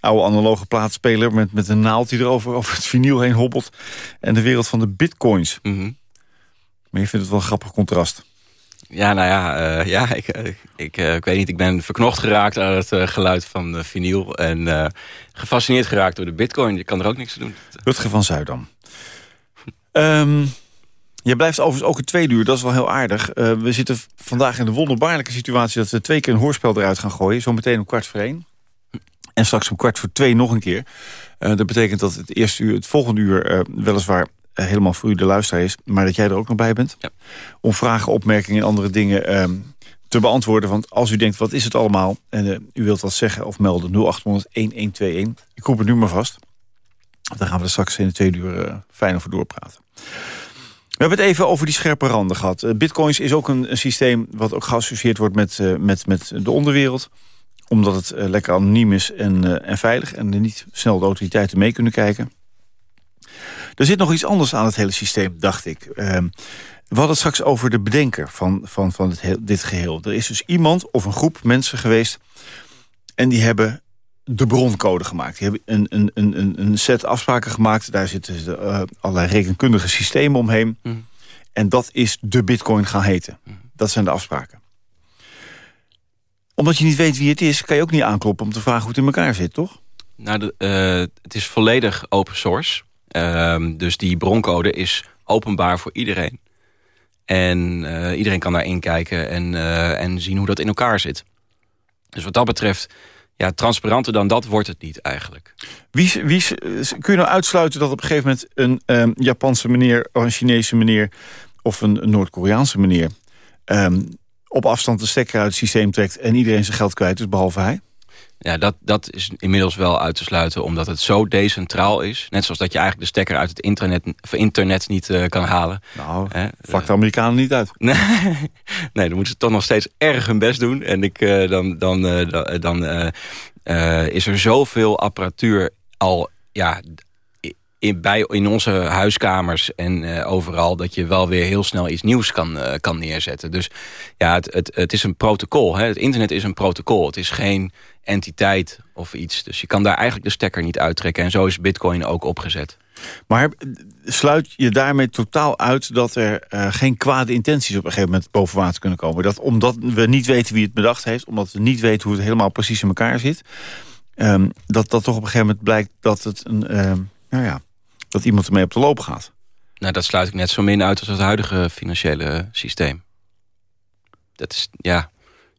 oude analoge plaatspeler met, met een naald die er over, over het vinyl heen hobbelt. En de wereld van de bitcoins. Mhm. Maar je vindt het wel een grappig contrast. Ja, nou ja, eh, ja ik, eh, ik, eh, ik weet niet. Ik ben verknocht geraakt aan het geluid van vinyl. En gefascineerd geraakt door de bitcoin. Je kan er ook niks aan doen. Rutger van Zuidam. Ehm je blijft overigens ook een tweede uur, dat is wel heel aardig. We zitten vandaag in de wonderbaarlijke situatie... dat we twee keer een hoorspel eruit gaan gooien. Zometeen om kwart voor één. En straks om kwart voor twee nog een keer. Dat betekent dat het eerste uur, het volgende uur... weliswaar helemaal voor u de luisteraar is... maar dat jij er ook nog bij bent. Ja. Om vragen, opmerkingen en andere dingen ehm, te beantwoorden. Want als u denkt, wat is het allemaal? En eh, u wilt wat zeggen of melden, 0800-1121. Ik roep het nu maar vast. Daar gaan we er straks in de tweede uur eh, fijn over doorpraten. We hebben het even over die scherpe randen gehad. Eh, Bitcoins is ook een, een systeem wat ook geassocieerd wordt met, eh, met, met de onderwereld. Omdat het eh, lekker anoniem is en, eh, en veilig. En er niet snel de autoriteiten mee kunnen kijken. Er zit nog iets anders aan het hele systeem, dacht ik. Ehm, we hadden het straks over de bedenker van, van, van het heel- dit geheel. Er is dus iemand of een groep mensen geweest... en die hebben de broncode gemaakt. Die hebben een, een, een, een- een set afspraken gemaakt. Daar zitten eh, allerlei rekenkundige systemen omheen. Mhm. En dat is de bitcoin gaan heten. Dat zijn de afspraken. Omdat je niet weet wie het is... kan je ook niet aankloppen om te vragen hoe het in elkaar zit, toch? Nou, de, eh, het is volledig open source. Ehm, dus die broncode is openbaar voor iedereen. En eh, iedereen kan daar inkijken en, eh, en zien hoe dat in elkaar zit. Dus wat dat betreft, ja, transparanter dan dat wordt het niet eigenlijk. Wie, wie, kun je nou uitsluiten dat op een gegeven moment... een ehm, Japanse meneer, of een Chinese meneer... of een, een Noord-Koreaanse meneer... ehm, op afstand de stekker uit het systeem trekt... en iedereen zijn geld kwijt is, behalve hij? Ja, dat, dat is inmiddels wel uit te sluiten, omdat het zo decentraal is. Net zoals dat je eigenlijk de stekker uit het internet, internet niet eh, kan halen. Nou, vlak de Amerikanen niet uit. Nee, nee, dan moeten ze toch nog steeds erg hun best doen. En ik, eh, dan, dan, eh, dan, eh, eh, is er zoveel apparatuur al ja, in, bij, in onze huiskamers en eh, overal... dat je wel weer heel snel iets nieuws kan, eh, kan neerzetten. Dus ja, het, het, het is een protocol. Hè? Het internet is een protocol. Het is geen entiteit of iets. Dus je kan daar eigenlijk de stekker niet uittrekken. En zo is bitcoin ook opgezet. Maar sluit je daarmee totaal uit dat er eh, geen kwade intenties op een gegeven moment boven water kunnen komen? Dat omdat we niet weten wie het bedacht heeft, omdat we niet weten hoe het helemaal precies in elkaar zit, ehm, dat dat toch op een gegeven moment blijkt dat het een, ehm, nou ja, dat iemand ermee op de loop gaat. Nou, dat sluit ik net zo min uit als het huidige financiële systeem. Dat is, ja,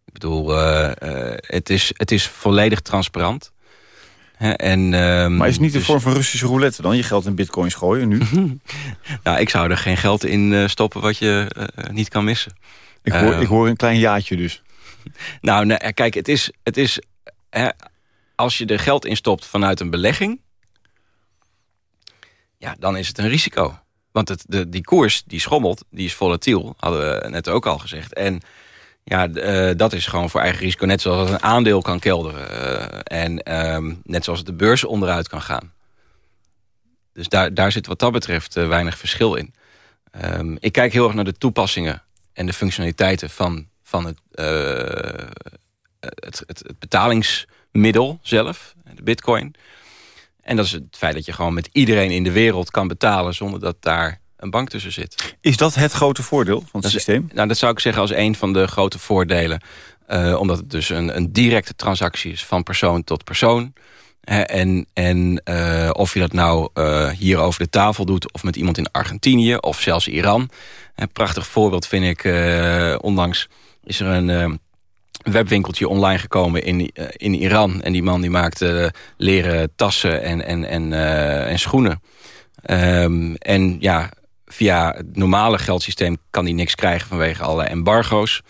ik bedoel, eh, eh, het, is, het is volledig transparant. Hè, en, ehm, Maar is het niet een dus- vorm van Russische roulette dan? Je geld in bitcoins gooien nu? Nou, ik zou er geen geld in eh, stoppen wat je niet kan missen. Ik hoor, ik hoor een klein jaatje dus. Nou, nee, kijk, het is, het is hè, als je er geld in stopt vanuit een belegging, ja, dan is het een risico. Want het, de, die koers die schommelt, die is volatiel, hadden we net ook al gezegd. En ja, eh, dat is gewoon voor eigen risico, net zoals een aandeel kan kelderen. eh, en ehm, net zoals de beurs onderuit kan gaan. Dus daar, daar zit wat dat betreft eh, weinig verschil in. Ehm, ik kijk heel erg naar de toepassingen en de functionaliteiten van, van het, het, het betalingsmiddel zelf, de bitcoin. En dat is het feit dat je gewoon met iedereen in de wereld kan betalen... zonder dat daar een bank tussen zit. Is dat het grote voordeel van het Dat is- systeem? Nou, dat zou ik zeggen als een van de grote voordelen. Eh, omdat het dus een, een directe transactie is van persoon tot persoon. En en eh, of je dat nou eh, hier over de tafel doet... of met iemand in Argentinië of zelfs Iran. Een prachtig voorbeeld vind ik. eh, onlangs is er een webwinkeltje online gekomen in, eh, in Iran. En die man die maakte leren tassen en, en, en, eh, en schoenen. Ehm, en ja, via het normale geldsysteem kan hij niks krijgen vanwege alle embargo's.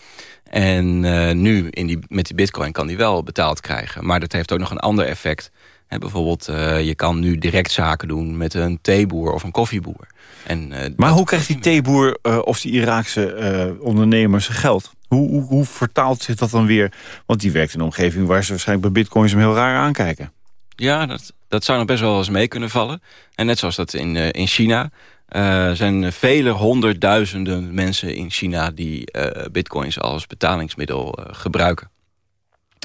En eh, nu in die, met die bitcoin kan hij wel betaald krijgen. Maar dat heeft ook nog een ander effect. Bijvoorbeeld, eh, je kan nu direct zaken doen met een theeboer of een koffieboer. En, eh, Maar hoe krijgt die theeboer eh, of die Iraakse ondernemer zijn geld? Hoe, hoe, hoe vertaalt zich dat dan weer? Want die werkt in een omgeving waar ze waarschijnlijk bij bitcoins hem heel raar aankijken. Ja, dat, dat zou nog best wel eens mee kunnen vallen. En net zoals dat in, uh, in China... Uh, zijn vele honderdduizenden mensen in China... die uh, bitcoins als betalingsmiddel gebruiken.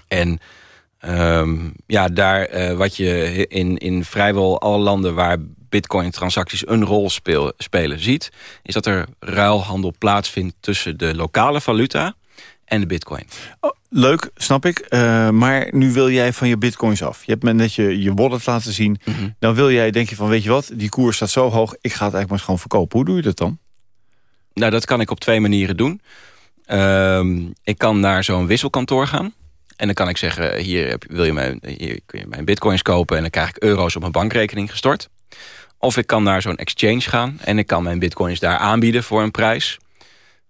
En um, ja, daar wat je in, in vrijwel alle landen... waar bitcoin-transacties een rol speel, spelen ziet... is dat er ruilhandel plaatsvindt tussen de lokale valuta en de bitcoin. Oh, leuk, snap ik. Uh, maar nu wil jij van je bitcoins af. Je hebt me net je, je wallet laten zien. Mm -hmm. Dan wil jij, denk je van, weet je wat, die koers staat zo hoog... ik ga het eigenlijk maar gewoon verkopen. Hoe doe je dat dan? Nou, dat kan ik op twee manieren doen. Uh, ik kan naar zo'n wisselkantoor gaan. En dan kan ik zeggen, hier, heb, wil je mijn, hier kun je mijn bitcoins kopen... en dan krijg ik euro's op mijn bankrekening gestort. Of ik kan naar zo'n exchange gaan en ik kan mijn bitcoins daar aanbieden voor een prijs.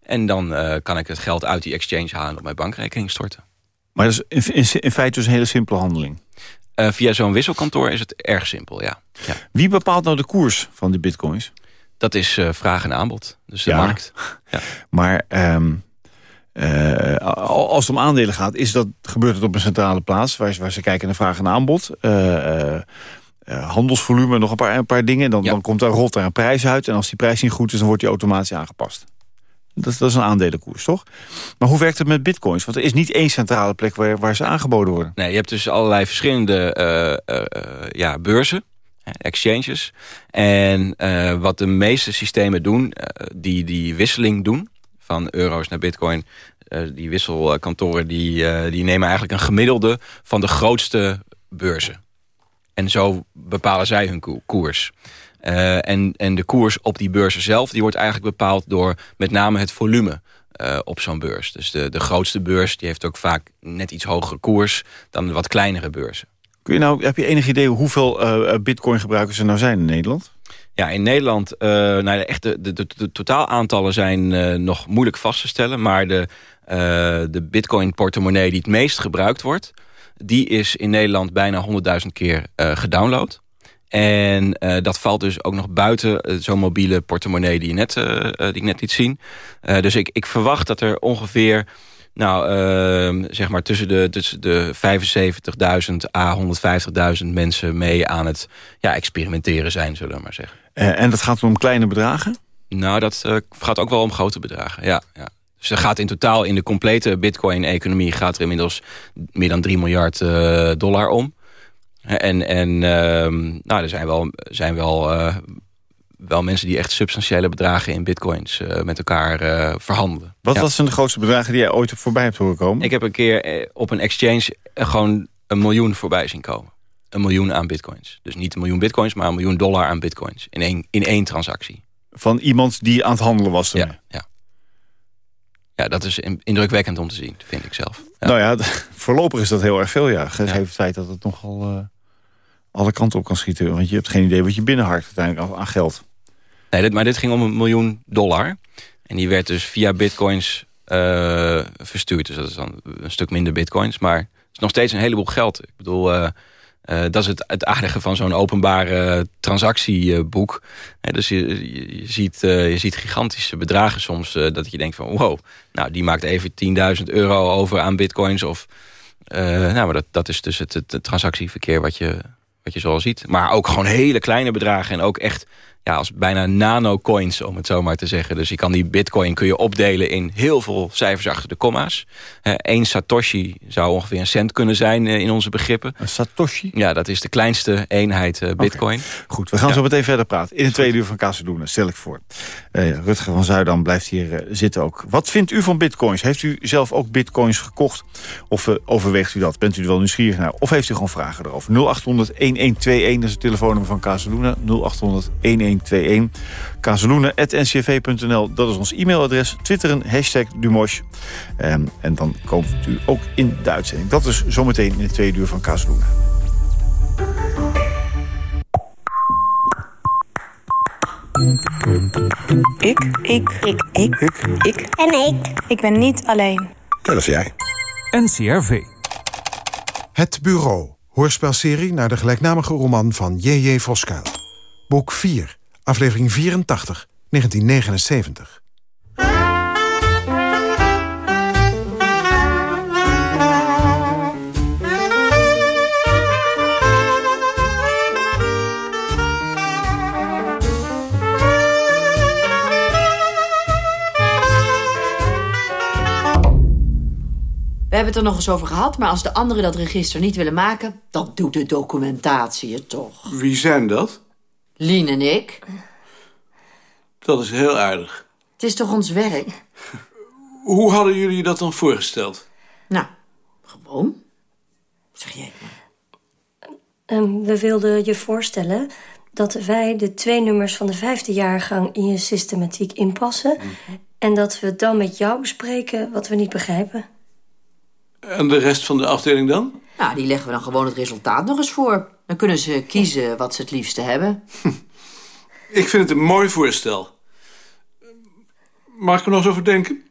En dan uh, kan ik het geld uit die exchange halen op mijn bankrekening storten. Maar dat is in, in, in feite dus een hele simpele handeling? Uh, via zo'n wisselkantoor is het erg simpel, ja. ja. Wie bepaalt nou de koers van die bitcoins? Dat is uh, vraag en aanbod, dus de Ja. markt. Ja. Maar ehm, eh, als het om aandelen gaat, is dat, gebeurt het op een centrale plaats... waar, ze- waar ze kijken naar vraag en aanbod... Eh, eh, handelsvolume, nog een paar, een paar dingen. Dan, Ja. dan komt daar rot daar een prijs uit. En als die prijs niet goed is, dan wordt die automatisch aangepast. Dat, is- dat is een aandelenkoers, toch? Maar hoe werkt het met bitcoins? Want er is niet één centrale plek waar, waar ze aangeboden worden. Nee, je hebt dus allerlei verschillende ja, beurzen, exchanges. En wat de meeste systemen doen, die die wisseling doen... van euro's naar bitcoin, eh, die wisselkantoren... Die, eh, die nemen eigenlijk een gemiddelde van de grootste beurzen. En zo bepalen zij hun ko- koers. Eh, en, en de koers op die beurzen zelf... die wordt eigenlijk bepaald door met name het volume op zo'n beurs. Dus de, de grootste beurs die heeft ook vaak net iets hogere koers... dan de wat kleinere beurzen. Kun je nou, heb je enig idee hoeveel bitcoin gebruikers er nou zijn in Nederland? Ja, in Nederland, eh nou, de, echte, de, de, de totaalaantallen zijn eh, nog moeilijk vast te stellen. Maar de, eh, de bitcoin-portemonnee die het meest gebruikt wordt... die is in Nederland bijna 100.000 keer gedownload. En dat valt dus ook nog buiten zo'n mobiele portemonnee die, je net, die ik net liet zien. Dus ik, ik verwacht dat er ongeveer... Nou, eh, zeg maar tussen de, de 75.000 à 150.000 mensen mee aan het ja, experimenteren zijn, zullen we maar zeggen. Eh, en dat gaat om kleine bedragen? Nou, dat eh, gaat ook wel om grote bedragen, ja. ja. Dus er gaat in totaal in de complete bitcoin-economie... gaat er inmiddels meer dan 3 miljard eh, dollar om. En, en ehm, nou, er zijn wel, zijn wel, wel mensen die echt substantiële bedragen in bitcoins... met elkaar verhandelen. Wat Ja. wat zijn de grootste bedragen die jij ooit voorbij hebt horen komen? Ik heb een keer op een exchange gewoon een miljoen voorbij zien komen. Een miljoen aan bitcoins. Dus niet een miljoen bitcoins, maar een miljoen dollar aan bitcoins. In één, in één transactie. Van iemand die aan het handelen was ermee. Ja, ja. ja, dat is in- indrukwekkend om te zien, vind ik zelf. Ja. Nou ja, voorlopig is dat heel erg veel, ja. Gegeven het feit dat het nogal eh, alle kanten op kan schieten. Want je hebt geen idee wat je binnenhart uiteindelijk aan, aan geld. Nee, dit, maar dit ging om een miljoen dollar. En die werd dus via bitcoins eh, verstuurd. Dus dat is dan een stuk minder bitcoins. Maar het is nog steeds een heleboel geld. Ik bedoel, eh, eh, dat is het, het aardige van zo'n openbare transactieboek. Dus je, je, ziet, eh, je ziet gigantische bedragen soms. eh, dat je denkt van wow, nou die maakt even 10.000 euro over aan bitcoins. Of, nou, maar dat, dat is dus het, het, het transactieverkeer wat je, wat je zoal ziet. Maar ook gewoon hele kleine bedragen. En ook echt ja, als bijna nano-coins, om het zo maar te zeggen. Dus je kan die bitcoin kun je opdelen in heel veel cijfers achter de komma's. Eén satoshi zou ongeveer een cent kunnen zijn eh, in onze begrippen. Een satoshi? Ja, dat is de kleinste eenheid eh, bitcoin. Goed, we gaan zo meteen verder praten. In de tweede uur van Kazedoenen, stel ik voor. Eh, Rutger van Zuidam blijft hier zitten ook. Wat vindt u van bitcoins? Heeft u zelf ook bitcoins gekocht? Of overweegt u dat? Bent u er wel nieuwsgierig naar? Of heeft u gewoon vragen erover? 0800-1121, is het telefoonnummer van Kazedoenen. 0800 1121 1121. kazeloenen.ncv.nl, dat is ons e-mailadres. Twitteren, hashtag Dumosh. En, ehm, en dan komt u ook in de uitzending. Dat is zometeen in de tweede uur van Kazeloenen. Ik. Ik. Ik. Ik. Ik. Ik. En ik. Ik ben niet alleen. Dat is jij. NCRV. Het Bureau. Hoorspelserie naar de gelijknamige roman van J.J. Voskuil. Boek 4 aflevering 84, 1979. We hebben het er nog eens over gehad, maar als de anderen dat register niet willen maken... dan doet de documentatie het toch. Wie zijn dat? Lien en ik. Dat is heel aardig. Het is toch ons werk? Hoe hadden jullie je dat dan voorgesteld? Nou, gewoon. Zeg jij. Ehm, we wilden je voorstellen dat wij de twee nummers van de vijfde jaargang in je systematiek inpassen... en dat we dan met jou bespreken wat we niet begrijpen. En de rest van de afdeling dan? Nou, die leggen we dan gewoon het resultaat nog eens voor. Dan kunnen ze kiezen wat ze het liefste hebben. Ik vind het een mooi voorstel. Mag ik er nog eens over denken?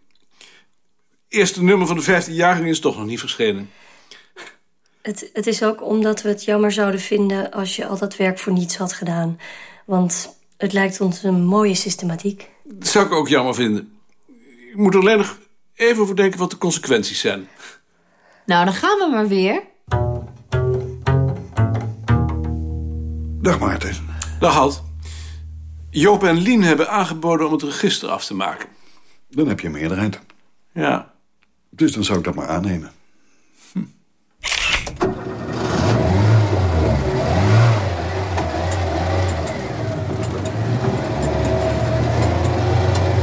Eerste nummer van de vijfde jaargang is toch nog niet verschenen. Het, het is ook omdat we het jammer zouden vinden als je al dat werk voor niets had gedaan. Want het lijkt ons een mooie systematiek. Dat zou ik ook jammer vinden. Ik moet er alleen nog even over denken wat de consequenties zijn. Nou, dan gaan we maar weer. Dag Maarten. Dag Halt. Joop en Lien hebben aangeboden om het register af te maken. Dan heb je een meerderheid. Ja. Dus dan zou ik dat maar aannemen.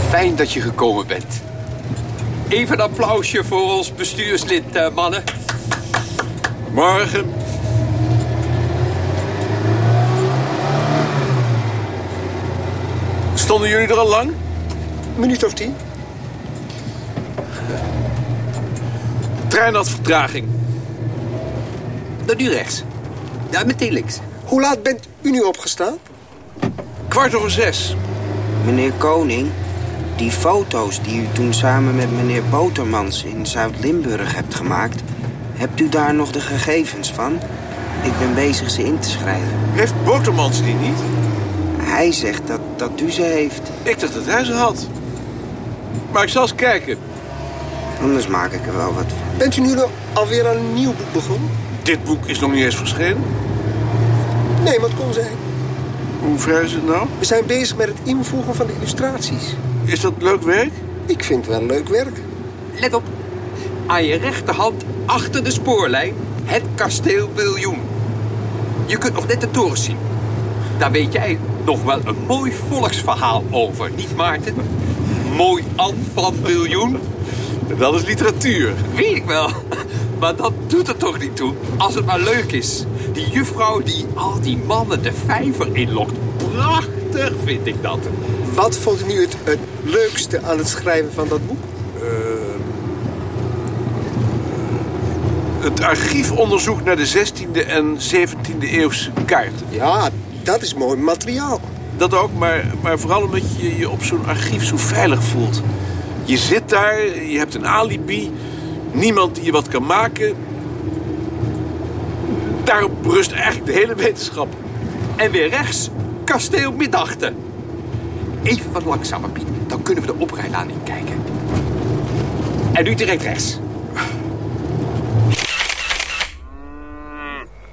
Fijn dat je gekomen bent. Even een applausje voor ons bestuurslid, eh, mannen. Morgen. Stonden jullie er al lang? minuut of tien. Trein had vertraging. Dan nu rechts. Ja, meteen links. Hoe laat bent u nu opgestaan? Kwart over zes. Meneer Koning, die foto's die u toen samen met meneer Botermans in Zuid-Limburg hebt gemaakt... hebt u daar nog de gegevens van? Ik ben bezig ze in te schrijven. Heeft Botermans die niet? Hij zegt dat, dat u ze heeft. Ik dacht dat hij ze had. Maar ik zal eens kijken. Anders maak ik er wel wat van. Bent u nu nog alweer aan een nieuw boek begonnen? Dit boek is nog niet eens verschenen. Nee, wat kon zijn. Hoe ver is het nou? We zijn bezig met het invoegen van de illustraties. Is dat leuk werk? Ik vind het wel leuk werk. Let op. Aan je rechterhand, achter de spoorlijn, het kasteel Biljoen. Je kunt nog net de toren zien. Daar weet jij nog wel een mooi volksverhaal over, niet Maarten? Mooi An van Biljoen. Dat is literatuur. Weet ik wel. Maar dat doet er toch niet toe, als het maar leuk is. Die juffrouw die al die mannen de vijver inlokt. Prachtig vind ik dat. Wat vond u nu het, het leukste aan het schrijven van dat boek? Het archiefonderzoek naar de 16e en 17e eeuwse kaarten. Ja, dat is mooi materiaal. Dat ook, maar, maar vooral omdat je je op zo'n archief zo veilig voelt. Je zit daar, je hebt een alibi, niemand die je wat kan maken. Daarop rust eigenlijk de hele wetenschap. En weer rechts, kasteel Middachten. Even wat langzamer, Piet. Dan kunnen we de oprijlaan inkijken. En nu direct rechts.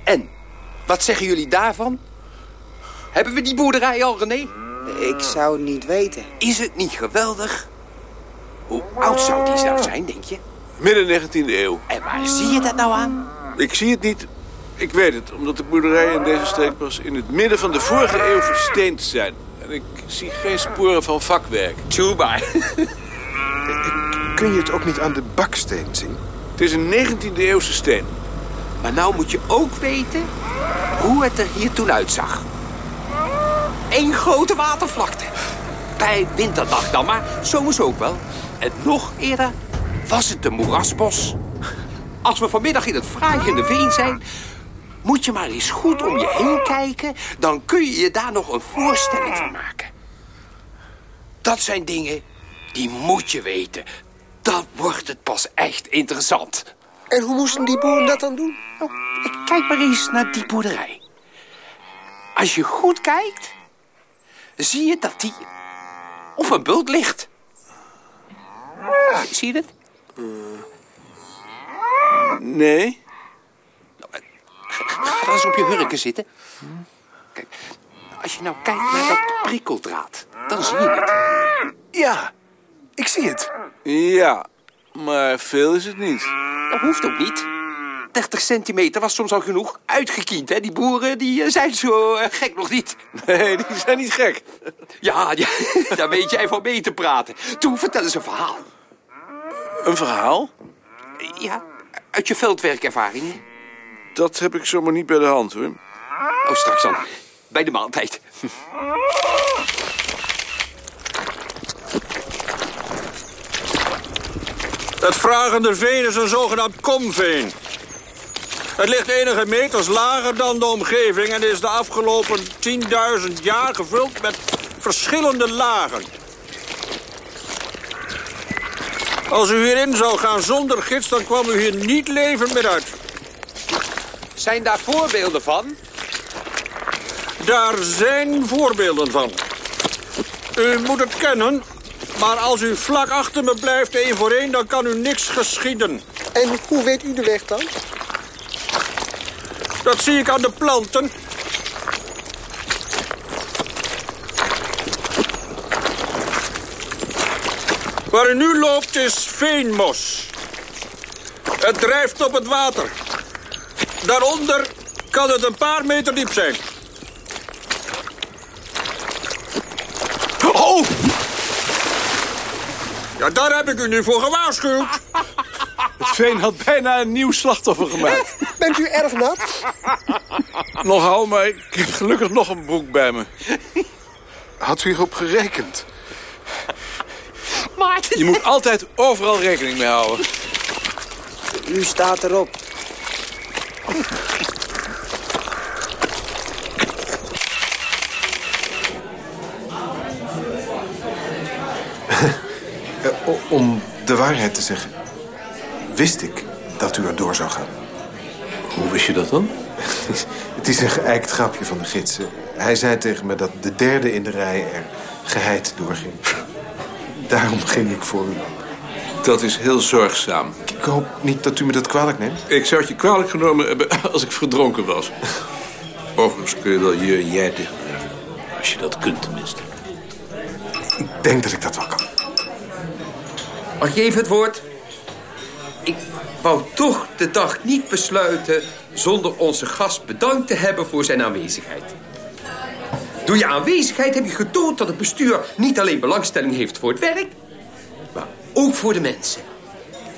En, wat zeggen jullie daarvan? Hebben we die boerderij al, René? Ik zou het niet weten. Is het niet geweldig? Hoe oud zou die nou zijn, denk je? Midden 19e eeuw. En waar zie je dat nou aan? Ik zie het niet. Ik weet het, omdat de boerderijen in deze streek pas in het midden van de vorige eeuw versteend zijn. En ik zie geen sporen van vakwerk. Tuba. Kun je het ook niet aan de baksteen zien? Het is een 19e eeuwse steen. Maar nou moet je ook weten hoe het er hier toen uitzag. Eén grote watervlakte. Bij winterdag dan, maar zomers ook wel. En nog eerder was het de moerasbos. Als we vanmiddag in het fraaie veen zijn... moet je maar eens goed om je heen kijken... dan kun je je daar nog een voorstelling van maken. Dat zijn dingen die moet je weten. Dan wordt het pas echt interessant. En hoe moesten die boeren dat dan doen? Nou, kijk maar eens naar die boerderij. Als je goed kijkt, zie je dat die op een bult ligt. Zie je het? Nee. Ga eens op je hurken zitten. Kijk, als je nou kijkt naar dat prikkeldraad, dan zie je het. Ja, ik zie het. Ja, maar veel is het niet. dat hoeft ook niet. 30 centimeter was soms al genoeg. Uitgekiend, hè? Die boeren die eh, zijn zo eh, gek nog niet. Nee, die zijn niet gek. Ja, ja, daar weet jij van mee te praten. Toe, vertel eens een verhaal. Een verhaal? Ja, uit je veldwerkervaring. Dat heb ik zomaar niet bij de hand, hoor. Oh, straks dan. Bij de maaltijd. Het vragende veen is een zogenaamd komveen. Het ligt enige meters lager dan de omgeving... en is de afgelopen 10.000 jaar gevuld met verschillende lagen. Als u hierin zou gaan zonder gids, dan kwam u hier niet levend meer uit. Zijn daar voorbeelden van? Daar zijn voorbeelden van. U moet het kennen, maar als u vlak achter me blijft één voor één... dan kan u niks geschieden. En hoe weet u de weg dan? Dat zie ik aan de planten. Waar u nu loopt is veenmos. Het drijft op het water. Daaronder kan het een paar meter diep zijn. Oh! Ja, daar heb ik u nu voor gewaarschuwd. Het veen had bijna een nieuw slachtoffer gemaakt. Bent u erg nat? Nogal, maar ik heb gelukkig nog een broek bij me. Had u hierop gerekend? Maarten! Je moet altijd overal rekening mee houden. U staat erop. Eh, om de waarheid te zeggen, wist ik dat u er door zou gaan. Hoe wist je dat dan? Het is een geëikt grapje van de gids. Hij zei tegen me dat de derde in de rij er geheid doorging. Daarom ging ik voor u. Dat is heel zorgzaam. Ik hoop niet dat u me dat kwalijk neemt. Ik zou het je kwalijk genomen hebben als ik verdronken was. Overigens kun je wel je en jij tegen. Als je dat kunt tenminste. Ik denk dat ik dat wel kan. Mag ik even het woord? Wou toch de dag niet besluiten... zonder onze gast bedankt te hebben voor zijn aanwezigheid. Door je aanwezigheid heb je getoond dat het bestuur... niet alleen belangstelling heeft voor het werk... maar ook voor de mensen.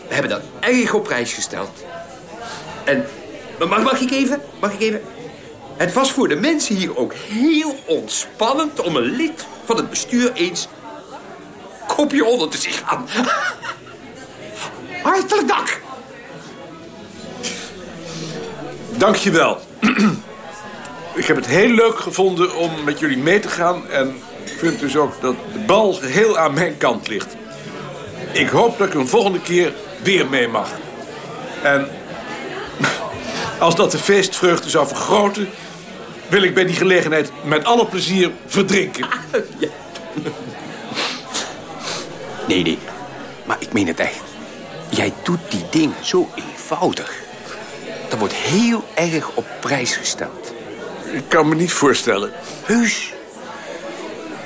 We hebben dat erg op prijs gesteld. En mag, mag ik even? Mag ik even? Het was voor de mensen hier ook heel ontspannend... om een lid van het bestuur eens kopje onder te zien gaan. Hartelijk dank. Dank je wel. ik heb het heel leuk gevonden om met jullie mee te gaan. En ik vind dus ook dat de bal heel aan mijn kant ligt. Ik hoop dat ik een volgende keer weer mee mag. En als dat de feestvreugde zou vergroten... wil ik bij die gelegenheid met alle plezier verdrinken. Nee, nee. Maar ik meen het echt. Jij doet die ding zo eenvoudig. Dat wordt heel erg op prijs gesteld. Ik kan me niet voorstellen. Heus.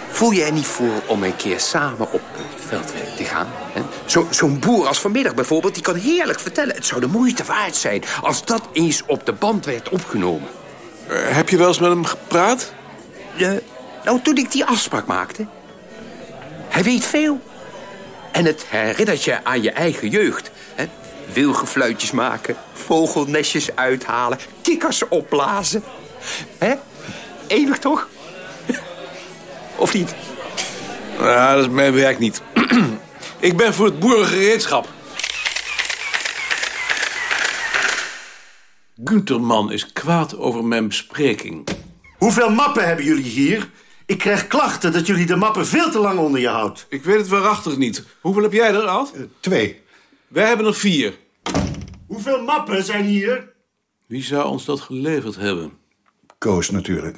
Voel je er niet voor om een keer samen op het veldwerk te gaan? hè? Zo- Zo'n boer als vanmiddag bijvoorbeeld, die kan heerlijk vertellen... het zou de moeite waard zijn als dat eens op de band werd opgenomen. Eh, heb je wel eens met hem gepraat? Eh, nou, toen ik die afspraak maakte. Hij weet veel. En het herinnert je aan je eigen jeugd. Wilgenfluitjes maken, vogelnestjes uithalen, kikkers opblazen. Hè? Enig toch? Of niet? Ja, dat is mijn werk niet. ik ben voor het boerengereedschap. Gunterman is kwaad over mijn bespreking. Hoeveel mappen hebben jullie hier? Ik krijg klachten dat jullie de mappen veel te lang onder je houdt. Ik weet het waarachtig niet. Hoeveel heb jij er, Ad? twee. Wij hebben er vier. Hoeveel mappen zijn hier? Wie zou ons dat geleverd hebben? Koos natuurlijk.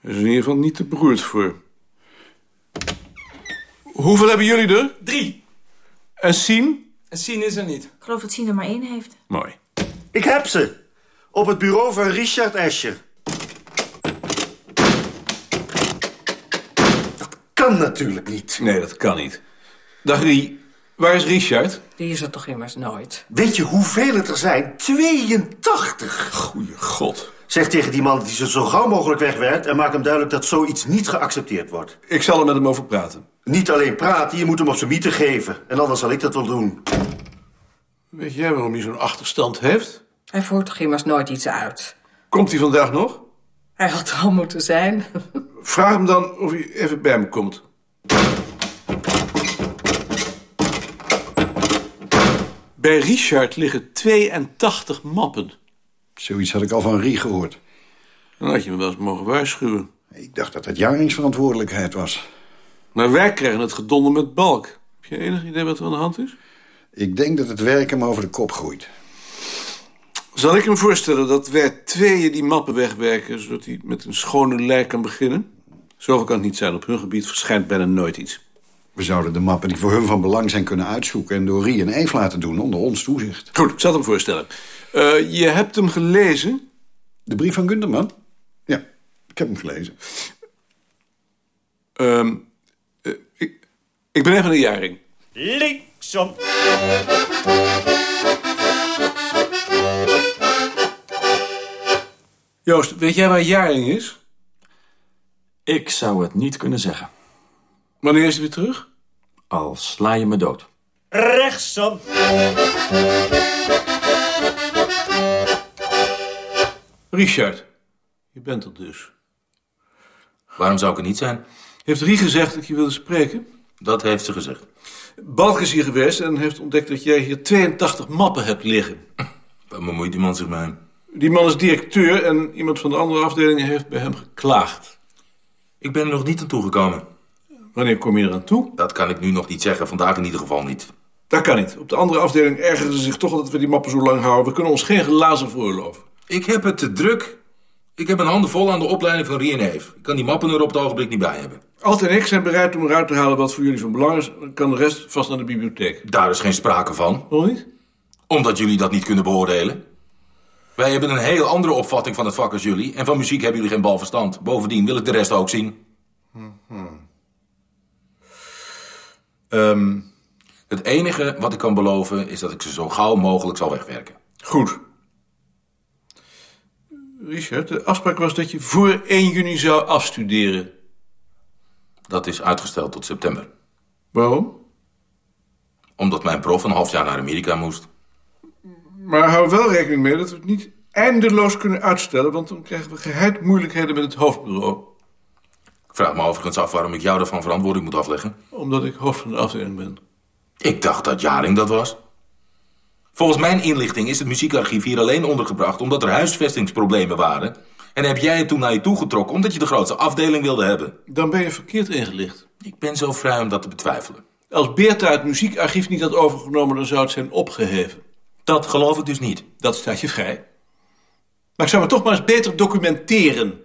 Er is in ieder geval niet te beroerd voor. Hoeveel hebben jullie er? Drie. En Sien? En Sien is er niet. Ik geloof dat Sien er maar één heeft. Mooi. Ik heb ze. Op het bureau van Richard Escher. Dat kan natuurlijk niet. Nee, dat kan niet. Dag Rie. Waar is Richard? Die is er toch immers nooit. Weet je hoeveel het er zijn? 82! Goeie god. Zeg tegen die man dat hij ze zo gauw mogelijk wegwerkt... en maak hem duidelijk dat zoiets niet geaccepteerd wordt. Ik zal er met hem over praten. Niet alleen praten, je moet hem op zijn mieten geven. En anders zal ik dat wel doen. Weet jij waarom hij zo'n achterstand heeft? Hij voert toch immers nooit iets uit. Komt hij vandaag nog? Hij had er al moeten zijn. Vraag hem dan of hij even bij me komt. Bij Richard liggen 82 mappen. Zoiets had ik al van Rie gehoord. Dan had je me wel eens mogen waarschuwen. Ik dacht dat dat jaringsverantwoordelijkheid was. Maar wij krijgen het gedonder met balk. Heb je enig idee wat er aan de hand is? Ik denk dat het werk hem over de kop groeit. Zal ik hem voorstellen dat wij tweeën die mappen wegwerken... zodat hij met een schone lei kan beginnen? Zoveel kan het niet zijn. Op hun gebied verschijnt bijna nooit iets. We zouden de mappen die voor hun van belang zijn kunnen uitzoeken... en door Rie en Eve laten doen onder ons toezicht. Goed, ik zal hem voorstellen. Eh, je hebt hem gelezen? De brief van Gunderman? Ja, ik heb hem gelezen. Ehm, eh, ik, ik ben even een jaring. Linksom. Joost, weet jij waar jaring is? Ik zou het niet kunnen zeggen. Wanneer is hij weer terug? Al sla je me dood. Rechtsom. Richard, je bent er dus. Waarom zou ik er niet zijn? Heeft Rie gezegd dat je wilde spreken? Dat heeft ze gezegd. Balk is hier geweest en heeft ontdekt dat jij hier 82 mappen hebt liggen. Waar bemoeit die man zich mee? Die man is directeur en iemand van de andere afdelingen heeft bij hem geklaagd. Ik ben er nog niet aan toegekomen. Wanneer kom je eraan toe? Dat kan ik nu nog niet zeggen, vandaag in ieder geval niet. Dat kan niet. Op de andere afdeling ergeren ze zich toch dat we die mappen zo lang houden. We kunnen ons geen glazen veroorloven. Ik heb het te druk. Ik heb mijn handen vol aan de opleiding van Rie en Eve. Ik kan die mappen er op het ogenblik niet bij hebben. Alt en ik zijn bereid om eruit te halen wat voor jullie van belang is. Dan kan de rest vast naar de bibliotheek. Daar is geen sprake van. Waarom niet? Omdat jullie dat niet kunnen beoordelen. Wij hebben een heel andere opvatting van het vak als jullie. En van muziek hebben jullie geen bal verstand. Bovendien wil ik de rest ook zien. Ehm, Het enige wat ik kan beloven is dat ik ze zo gauw mogelijk zal wegwerken. Goed. Richard, de afspraak was dat je voor 1 juni zou afstuderen. Dat is uitgesteld tot september. Waarom? Omdat mijn prof een half jaar naar Amerika moest. Maar hou wel rekening mee dat we het niet eindeloos kunnen uitstellen... want dan krijgen we geheid moeilijkheden met het hoofdbureau. Vraag me overigens af waarom ik jou daarvan verantwoording moet afleggen. Omdat ik hoofd van de afdeling ben. Ik dacht dat Jaring dat was. Volgens mijn inlichting is het muziekarchief hier alleen ondergebracht... omdat er huisvestingsproblemen waren. En heb jij het toen naar je toe getrokken omdat je de grootste afdeling wilde hebben. Dan ben je verkeerd ingelicht. Ik ben zo vrij om dat te betwijfelen. Als Beerta het muziekarchief niet had overgenomen... dan zou het zijn opgeheven. Dat geloof ik dus niet. Dat staat je vrij. Maar ik zou me toch maar eens beter documenteren.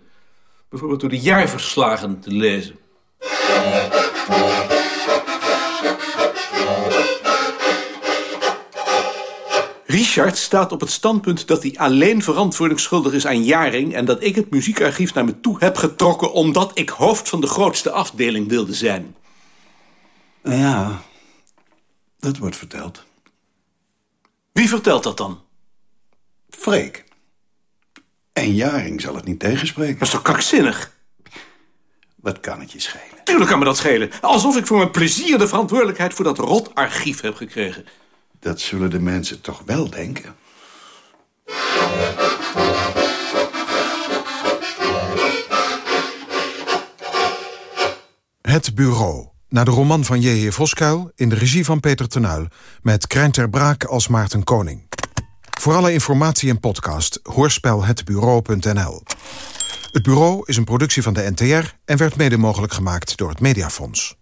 Bijvoorbeeld door de jaarverslagen te lezen. Richard staat op het standpunt dat hij alleen verantwoording schuldig is aan Jaring... en dat ik het muziekarchief naar me toe heb getrokken... omdat ik hoofd van de grootste afdeling wilde zijn. Ja, dat wordt verteld. Wie vertelt dat dan? Freek. En Jaring zal het niet tegenspreken. Dat is toch krankzinnig? Wat kan het je schelen? Tuurlijk kan me dat schelen. Alsof ik voor mijn plezier de verantwoordelijkheid voor dat rotarchief heb gekregen. Dat zullen de mensen toch wel denken. Het Bureau. Naar de roman van J.J. Voskuil in de regie van Peter Tenuil... met Krijn ter Braak als Maarten Koning. Voor alle informatie en podcast hoorspelhetbureau.nl. Het Bureau is een productie van de NTR... en werd mede mogelijk gemaakt door het Mediafonds.